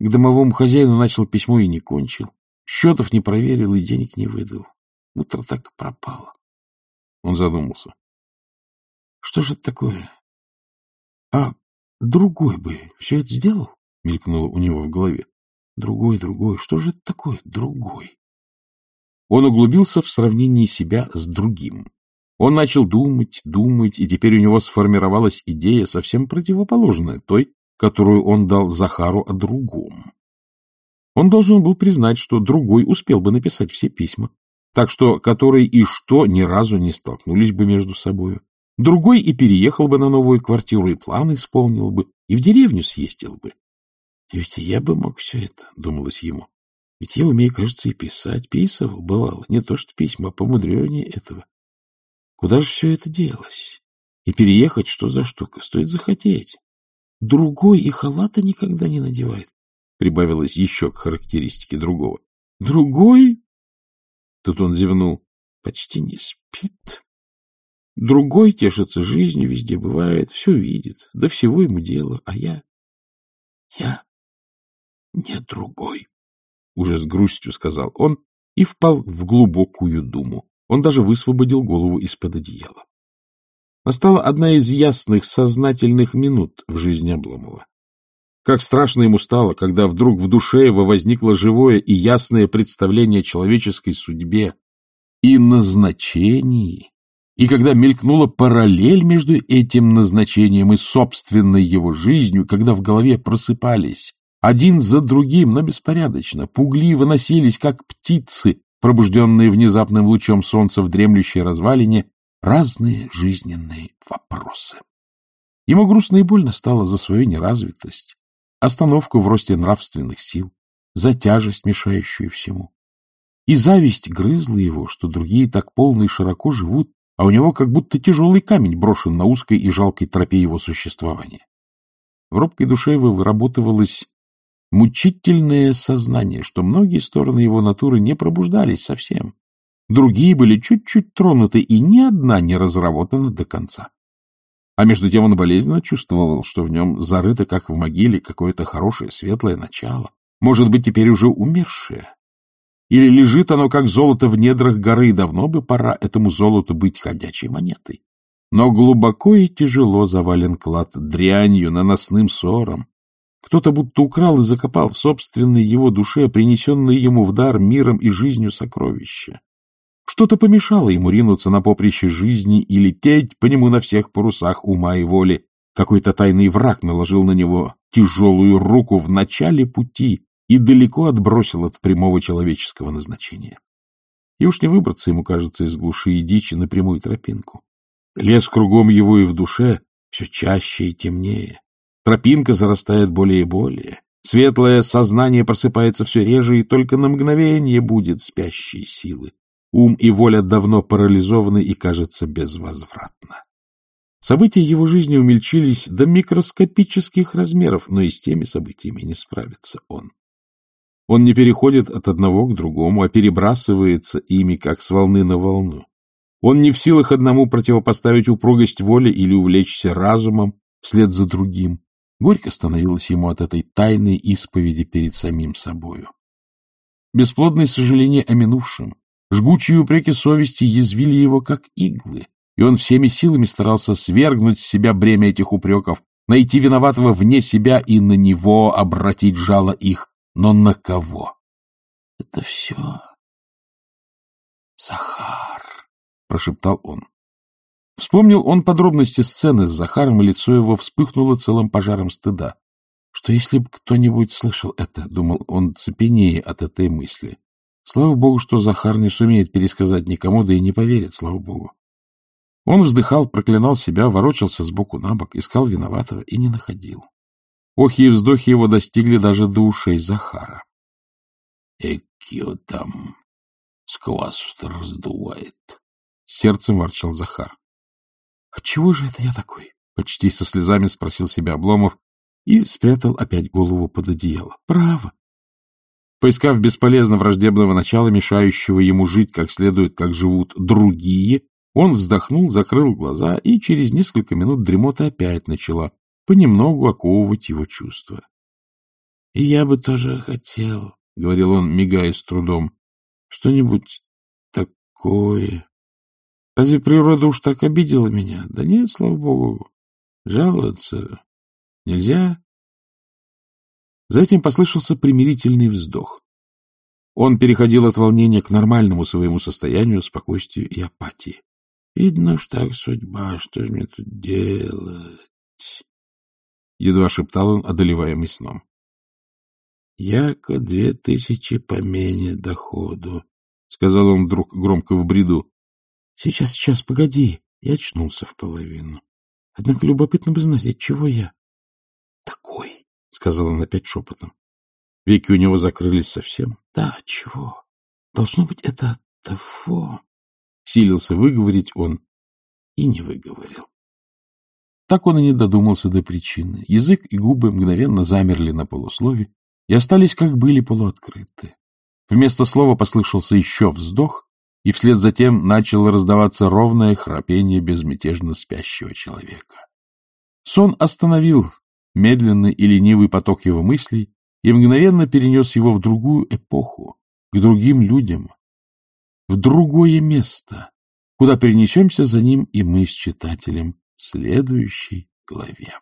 К домовому хозяину начал письмо и не кончил. Счетов не проверил и денег не выдал. Утро так пропало. Он задумался. Что же это такое? А другой бы все это сделал? Мелькнуло у него в голове. Другой, другой. Что же это такое? Другой. Он углубился в сравнении себя с другим. Он начал думать, думать, и теперь у него сформировалась идея совсем противоположная той, которую он дал Захару о другом. Он должен был признать, что другой успел бы написать все письма, так что который и что ни разу не столкнулись бы между собою. Другой и переехал бы на новую квартиру, и планы исполнил бы, и в деревню съездил бы. Ведь я бы мог все это, — думалось ему. Ведь я умею, кажется, и писать. Писывал, бывало. Не то что письма, а помудренее этого. Куда же все это делось? И переехать что за штука? Стоит захотеть. Другой и халата никогда не надевает. Прибавилось еще к характеристике другого. Другой? Тут он зевнул. Почти не спит. Другой тешится жизнью, везде бывает, все видит, до всего ему дело, а я... Я не другой, — уже с грустью сказал он и впал в глубокую думу. Он даже высвободил голову из-под одеяла. Настала одна из ясных, сознательных минут в жизни Обломова. Как страшно ему стало, когда вдруг в душе его возникло живое и ясное представление о человеческой судьбе и назначении, и когда мелькнула параллель между этим назначением и собственной его жизнью, когда в голове просыпались один за другим, но беспорядочно, пугливо носились, как птицы, пробужденные внезапным лучом солнца в дремлющей развалине, разные жизненные вопросы. Ему грустно и больно стало за свою неразвитость, остановку в росте нравственных сил, за тяжесть, мешающую всему. И зависть грызла его, что другие так полно и широко живут, а у него как будто тяжелый камень брошен на узкой и жалкой тропе его существования. В робкой душе его выработывалось мучительное сознание, что многие стороны его натуры не пробуждались совсем. Другие были чуть-чуть тронуты, и ни одна не разработана до конца. А между тем он болезненно чувствовал, что в нем зарыто, как в могиле, какое-то хорошее, светлое начало, может быть, теперь уже умершее. Или лежит оно, как золото в недрах горы, и давно бы пора этому золоту быть ходячей монетой. Но глубоко и тяжело завален клад дрянью, наносным ссором, кто-то будто украл и закопал в собственной его душе, принесенные ему в дар миром и жизнью сокровища. Что-то помешало ему ринуться на поприще жизни и лететь по нему на всех парусах ума и воли. Какой-то тайный враг наложил на него тяжелую руку в начале пути и далеко отбросил от прямого человеческого назначения. и уж не выбраться ему, кажется, из глуши и дичи на прямую тропинку. Лес кругом его и в душе все чаще и темнее. Тропинка зарастает более и более. Светлое сознание просыпается все реже, и только на мгновение будет спящей силы. Ум и воля давно парализованы и, кажется, безвозвратно. События его жизни умельчились до микроскопических размеров, но и с теми событиями не справится он. Он не переходит от одного к другому, а перебрасывается ими, как с волны на волну. Он не в силах одному противопоставить упругость воли или увлечься разумом вслед за другим. Горько становилось ему от этой тайной исповеди перед самим собою. Бесплодные сожаления о минувшем, жгучие упреки совести язвили его, как иглы, и он всеми силами старался свергнуть с себя бремя этих упреков, найти виноватого вне себя и на него обратить жало их. Но на кого? — Это все Захар, — прошептал он. Вспомнил он подробности сцены с Захаром, и лицо его вспыхнуло целым пожаром стыда. Что если бы кто-нибудь слышал это, — думал он цепенее от этой мысли. Слава богу, что Захар не сумеет пересказать никому, да и не поверит, слава богу. Он вздыхал, проклинал себя, ворочался сбоку на бок, искал виноватого и не находил. Охи и вздохи его достигли даже до ушей Захара. — Экио там сквозь раздувает, — сердцем ворчал Захар. — Отчего же это я такой? — почти со слезами спросил себя Обломов и спрятал опять голову под одеяло. — Право. Поискав бесполезно враждебного начала, мешающего ему жить как следует, как живут другие, он вздохнул, закрыл глаза, и через несколько минут дремота опять начала понемногу оковывать его чувства. — И я бы тоже хотел, — говорил он, мигая с трудом, — что-нибудь такое. Разве природа уж так обидела меня? Да нет, слава богу, жаловаться нельзя. Затем послышался примирительный вздох. Он переходил от волнения к нормальному своему состоянию, спокойствию и апатии. Видно уж так судьба, что же мне тут делать? Едва шептал он, одолеваемый сном. Яко две тысячи помене доходу, — сказал он вдруг громко в бреду. — Сейчас, сейчас, погоди. Я очнулся в половину. Однако любопытно бы знать, от чего я. — Такой, — сказал он опять шепотом. Веки у него закрылись совсем. — Да, чего? Должно быть, это от того. Силился выговорить он и не выговорил. Так он и не додумался до причины. Язык и губы мгновенно замерли на полуслове и остались, как были, полуоткрыты. Вместо слова послышался еще вздох, и вслед за тем начало раздаваться ровное храпение безмятежно спящего человека. Сон остановил медленный и ленивый поток его мыслей и мгновенно перенес его в другую эпоху, к другим людям, в другое место, куда перенесемся за ним и мы с читателем в следующей главе.